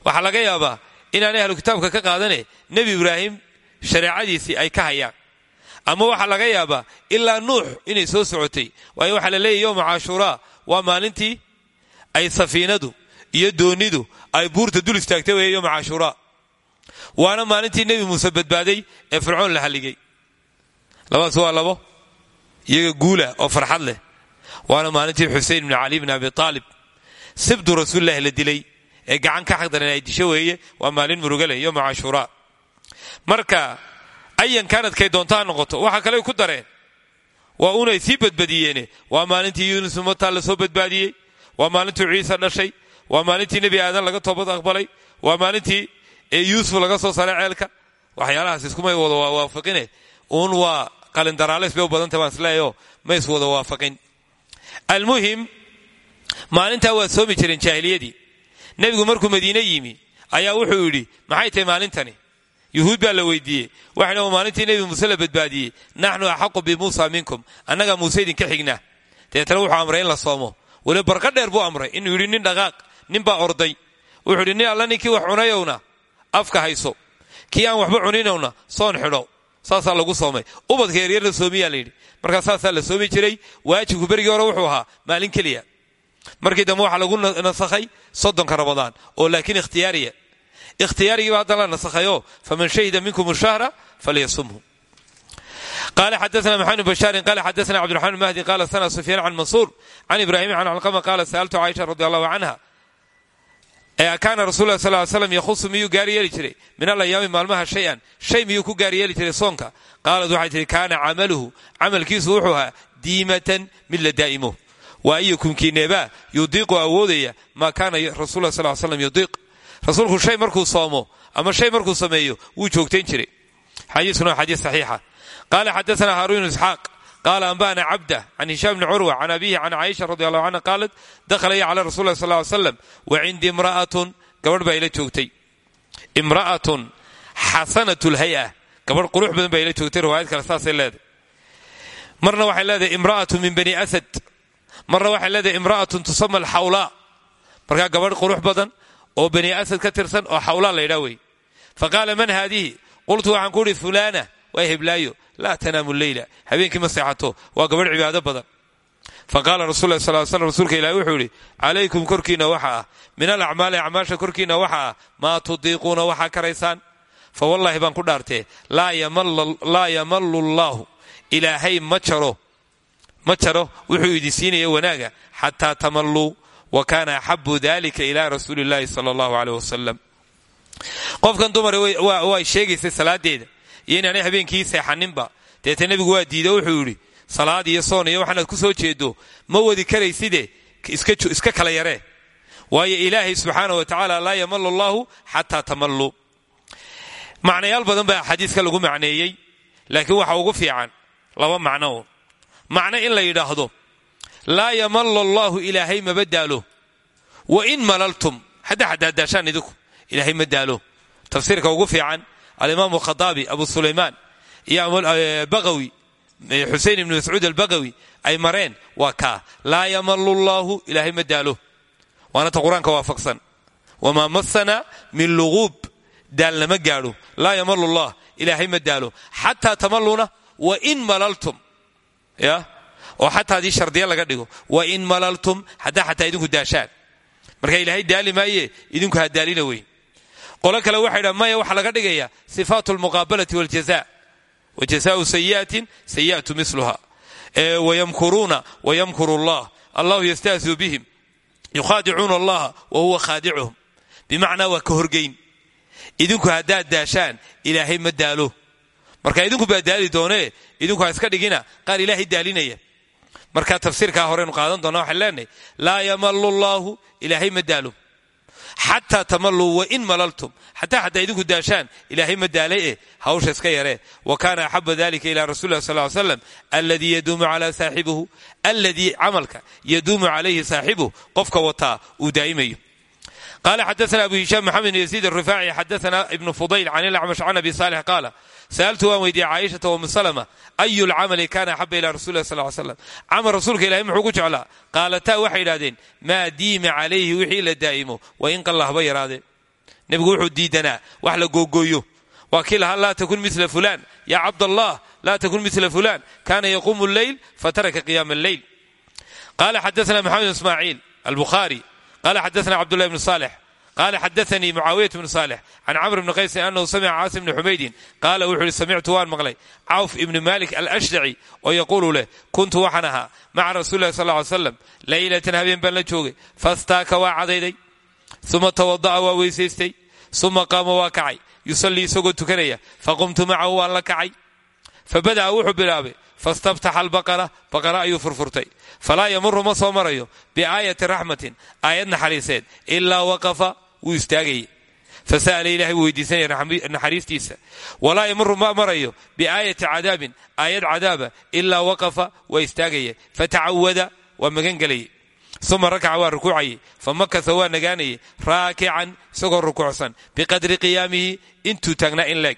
S1: waxaa laga yaabaa inaanay ahlu kitaabka ka qaadane nebi ibraahim shareecadiisii ay ka hayaan. Ama waxaa laga yaabaa ilaa nuux inay soo socotay. Waayo waxaa la leeyahy yowma caashuuraa waa maalintii ay safiinadu iyo doonidu ay buurta dul istaagtay weeye yowma caashuuraa waana maalintii nebi muuse badbaaday ee fircoon la halligay labadaas waa labo iyaga guula oo farxad leh. Waana maalintii xusein bn cali bn abi aalib sibdu rasuulilahi la dilay ee gacan ka xaqdaran ay disho weeye waa maalin muruga leh yowma caashuuraa marka ayan kaanadkay doontaa noqoto waxaa kale ku dareen waa unay sii badbadiyeene. Waa maalintii yuunus umataa la soo badbaadiyey waa maalintuu ciise dhashay waa maalintii nebi aadan laga toobad aqbalay waa maalintii yuusuf laga soo saaray ceelka. Waxyaalahaas iskumay wada waafaqine. Uun waa qalindaraales bay u badantah baan isleeyaho ma is wada waafaqin almuhim maalintaa waa soomi jireen jaahiliyadii nebigu markuu madiine yimi ayaa wuxuu yidhi maxay tahay maalintani? Yuhuud baa la weydiiyey waxay maalintii nebi muuse la badbaadiyey. Naxnu axaqu bimuusa minkum. Annagaa muuse idinka xignaa. Dabeetana wuxuu amray in la soomo. Weli barqa dheer buu amray inuu yidhi nin dhaqaaq nin baa orday. Wuxuu yidhi nin alla ninkii wax cunayowna afka hayso. Kii aan waxba cuninowna soon xidho saasaa lagu soomay ubadka yaryar la soomiyaa la yidhi markaa saasaa la soomi jiray waajibku berigii hore wuxuu ahaa maalin keliya markii dambe waxaa lagu nasakhay soddonka ramadaan oo laakiin ikhtiyaariya ikhtiyaarigiiba hadda la nasakhayo faman shahida minkum shahra falyasumhu قال xdثna محمد بن بشhاaر قال xdثna cبدالرحمن المهدي قال سنة سفyان عن منصور عن إبراهيم عن علقمة قال سألت عائشة رضي الله عنها kaana rasul sal slam yahusu miyuu gaari yeeli jiray? Min alayaami maalmaha shay-an. Shay miyuu ku gaari yeeli jiray soonka? Qaalad waxay tihi kaana camaluhu. Camalkiisu wuxuu ahaa diimatan mid la daa'imo waa iyokumkiineebaa yudiiqu awoodaya maa kaana rasul sal slam rasuulku shay markuu soomo ama shay markuu sameeyo wuu joogtayn jiray. Xadiiskuna waa xadiis saxiixa. Qaala xadaana isxaaq qaala anba'ana cabda can hishaam bni curwa can abihi can caaisha radi allahu canha qaalat dakhala ya cala rasul lah sal ly slam wa cindii imra'atun gabadh baa ila joogtay imra'atun xasanat lhay-a gabadh qurux badan baa ila joogtay riwaayad kale saasay leedahay marna waxay leedahay imra'atun min bani asad marna waxay leedahay imra'atun tusama alxawlaa markaa gabadh qurux badan oo bani asad ka tirsan oo xawlaa la ydhaa wey faqaala man haadihi qultu waxaan ku uhi fulana waa heblaayo laa tanaamu leyla habeenkii ma seexato. Waa gabadh cibaado badan. Faqaala rasul lah sal slam rasuulka ilahi wuxuu yidhi calaykum korkiinna waxa ah. Min alacmaali acmaasha korkiinna waxa ah. Maa tudiiquuna waxaa karaysaan fa wallahi baan ku dhaartee laa yamallu allaahu. Ilaahay ma jaro. Ma jaro wuxuu idin siinaya wanaaga xataa tamalluu. Wa kaana axabu dalika ila rasuuli illahi sala allahu aleyh wasalam qofkan dumar way sheegaysay salaadeeda iyo inaanay habeenkii seexaninba. Deeta nebigu waa diido wuxuu yidhi salaad iyo soon iyo waxaanaad ku soo jeedo ma wadi karayside iska kala yaree. Waayo ilaahay subxaana wa tacaala laa yamalu allahu xataa tamalluu macnayaal badan baa xadiiska lagu macneeyey laakiin waxa ugu fiican laba macno macno in la yidhaahdo laa yamalu allahu ilaahay maba daalo wa in malaltum. Hadda xadaadaashaan idinku ilaahay ma daalo. Tafsiirka ugu fiican alimaamu khadaabi abu sulaymaan iyo baqawi xusein ibnu mascuud albaqawi ay mareen waa kaa laa yamalu llaahu ilaahay ma daalo waana ta qur'aanka waafaqsan wamaa masana min luguub daalnama gaadho laa yamalu llah ilaahay ma daalo xataa tamaluna wa in malaltum ya oo xataa haddii shardiya laga dhigo wa malaltum haddaa xataa idinku daashaan marka ilaahay daali maaye idinku ha daalina weyn qolo kale waxay dha maya waxaa laga dhigaya sifaat lmuqaabalati waljaza wa jazaau sayiatin sayiatu miluha wayamkuruuna wayamkuru allah allahu yastahziu bihim. Yukhaadicuuna allaha wa huwa khaadicuhum. Bimacnaa waa ka marka idinku baa daali doonee idinku iska dhigina qaar ilaahay daalinaya. Marka tafsiirkaa horeynu qaadan doona waxaan leenahay laa yamalu llaahu ilaahay ma xataa tamalluu wa in malaltum xataa xataa idinku daashaan ilaahay ma daalay eh hawsha iska yaree wa kaana axaba dalika ila rasuli lah sal slam aladii yaduumu cala saaxibihu aladii camalka yaduumu calayhi saaxibuhu qofka wataa uu daa'imayo qala xadaana abu hishaam maxamed bn yaziid arifaaci xadaana ibnu fudayl can ilacmash can abi saalix qaala sa'altu waan weydiiyey caaishata wami salama ayu lcamali kana axaba ila rasuli lah sal slam camal rasuulka ilahay muxuu ku jeclaa qaalataa waxay idhahdeen maa diima calayhi wixii la daa'imo wa in qalla haba yaraadee nebigu wuxuu diidanaa wax la googooyo waa kii lahaa laa takun mila fulan ya cabdallah laa takun mila fulan kana yaquumu lleyl fataraka qiyaama lleyl qala xadaana maxamed ismaaciil albukhaari qala xadaana cabdullahi bn salix qala xadaanii mucaawiyat bnu saalix can camr bni qaysin anahu samica caasim bni xumaydin qaala wuxuu ihi samictu waan maqlay cawf ibni malik alashdaci oo yaquulu leh kuntu waxaan ahaa maca rasuli lahi sal ly slam laylatan habeen baan la joogay fastaaka waa cadayday uma tawada'a waa weysaystay uma qaama waa kacay yusallii isagoo tukanaya faqumtu macahu waan la kacay fabada'a wuxuu bilaabay fastabtaxa albaqara baqara ayuu furfurtay falaa yamuru ma soo marayo biaayati raxmatin aayad naxariiseed ilaa waqafa wuu istaagayay fasa'ala ilahay wuu weydiisanaya naxariistiisa. Walaa yamuru ma marayo biaayati cadaabin aayad cadaaba ilaa waqafa waa istaagaya. Fatacawada waa magangelayay uma rakaca waa rukuucayay famakasa waa nagaanayay raakican isagoo rukuucsan. Biqadri qiyaamihi intuu taagnaa in leeg.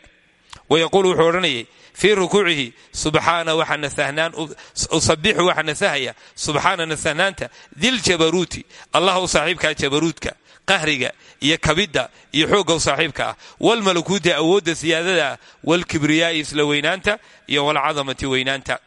S1: Wayaquulu wuxuu odhanayay fii rukuucihi subxaana waxaa nasahnaan usabixu waxaa nasahaya. Subxaana nasahnaanta diljabaruuti allah u saaxiibkaa jabaruudka qahriga iyo kabidda iyo xoogga u saaxiibka ah. Walmalakuuti awoodda siyaadada ah walkibriyaai isla weynaanta iyo walcadamati weynaanta.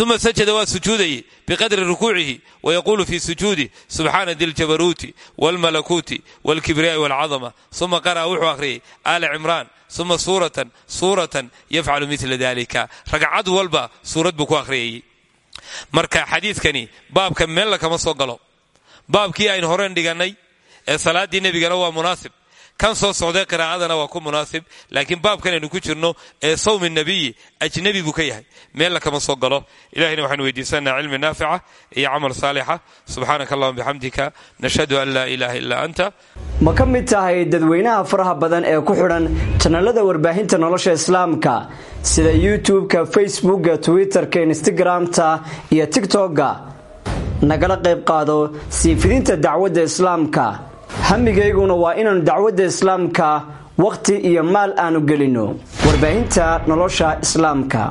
S1: Uma sajada waa sujuudayay biqadri rukuucihi wayaquulu fi sujuudi subxaana diljabaruuti walmalakuuti walkibriyaai walcadama uma qara'a wuxuu akhriyay aala cimraan. Uma suuratan suuratan yafcalu mila dalika ragcad walba suurad buu ku akhriyayay marka xadiidkani baabka meella kama soo galo. Baabkii aynu horeen dhigannay ee salaaddii nebigana waa munaasib. Kan soo socday qiraa'adana waa ku munaasib. Laakiin baabkan aynu ku jirno ee sawmi nabiyi ajnabi buu ka yahay. Meella kama soo galo. Ilahina waxaanu weydiisanaa cilmi naafica iyo camal saalixa. Subxaanaka allahuma bixamdika nashhadu an laa ilaaha illaa anta.
S2: Ma ka mid tahay dadweynaha faraha badan ee ku xidhan janalada warbaahinta nolosha islaamka sida youtube-ka facebookga twitter-ka instagram-ta iyo tigtokga nagala qayb qaado sii fidinta dacwadda islaamka hamigayguna waa inaannu dacwadda islaamka wakhti iyo maal aanu gelinno warbaahinta nolosha islaamka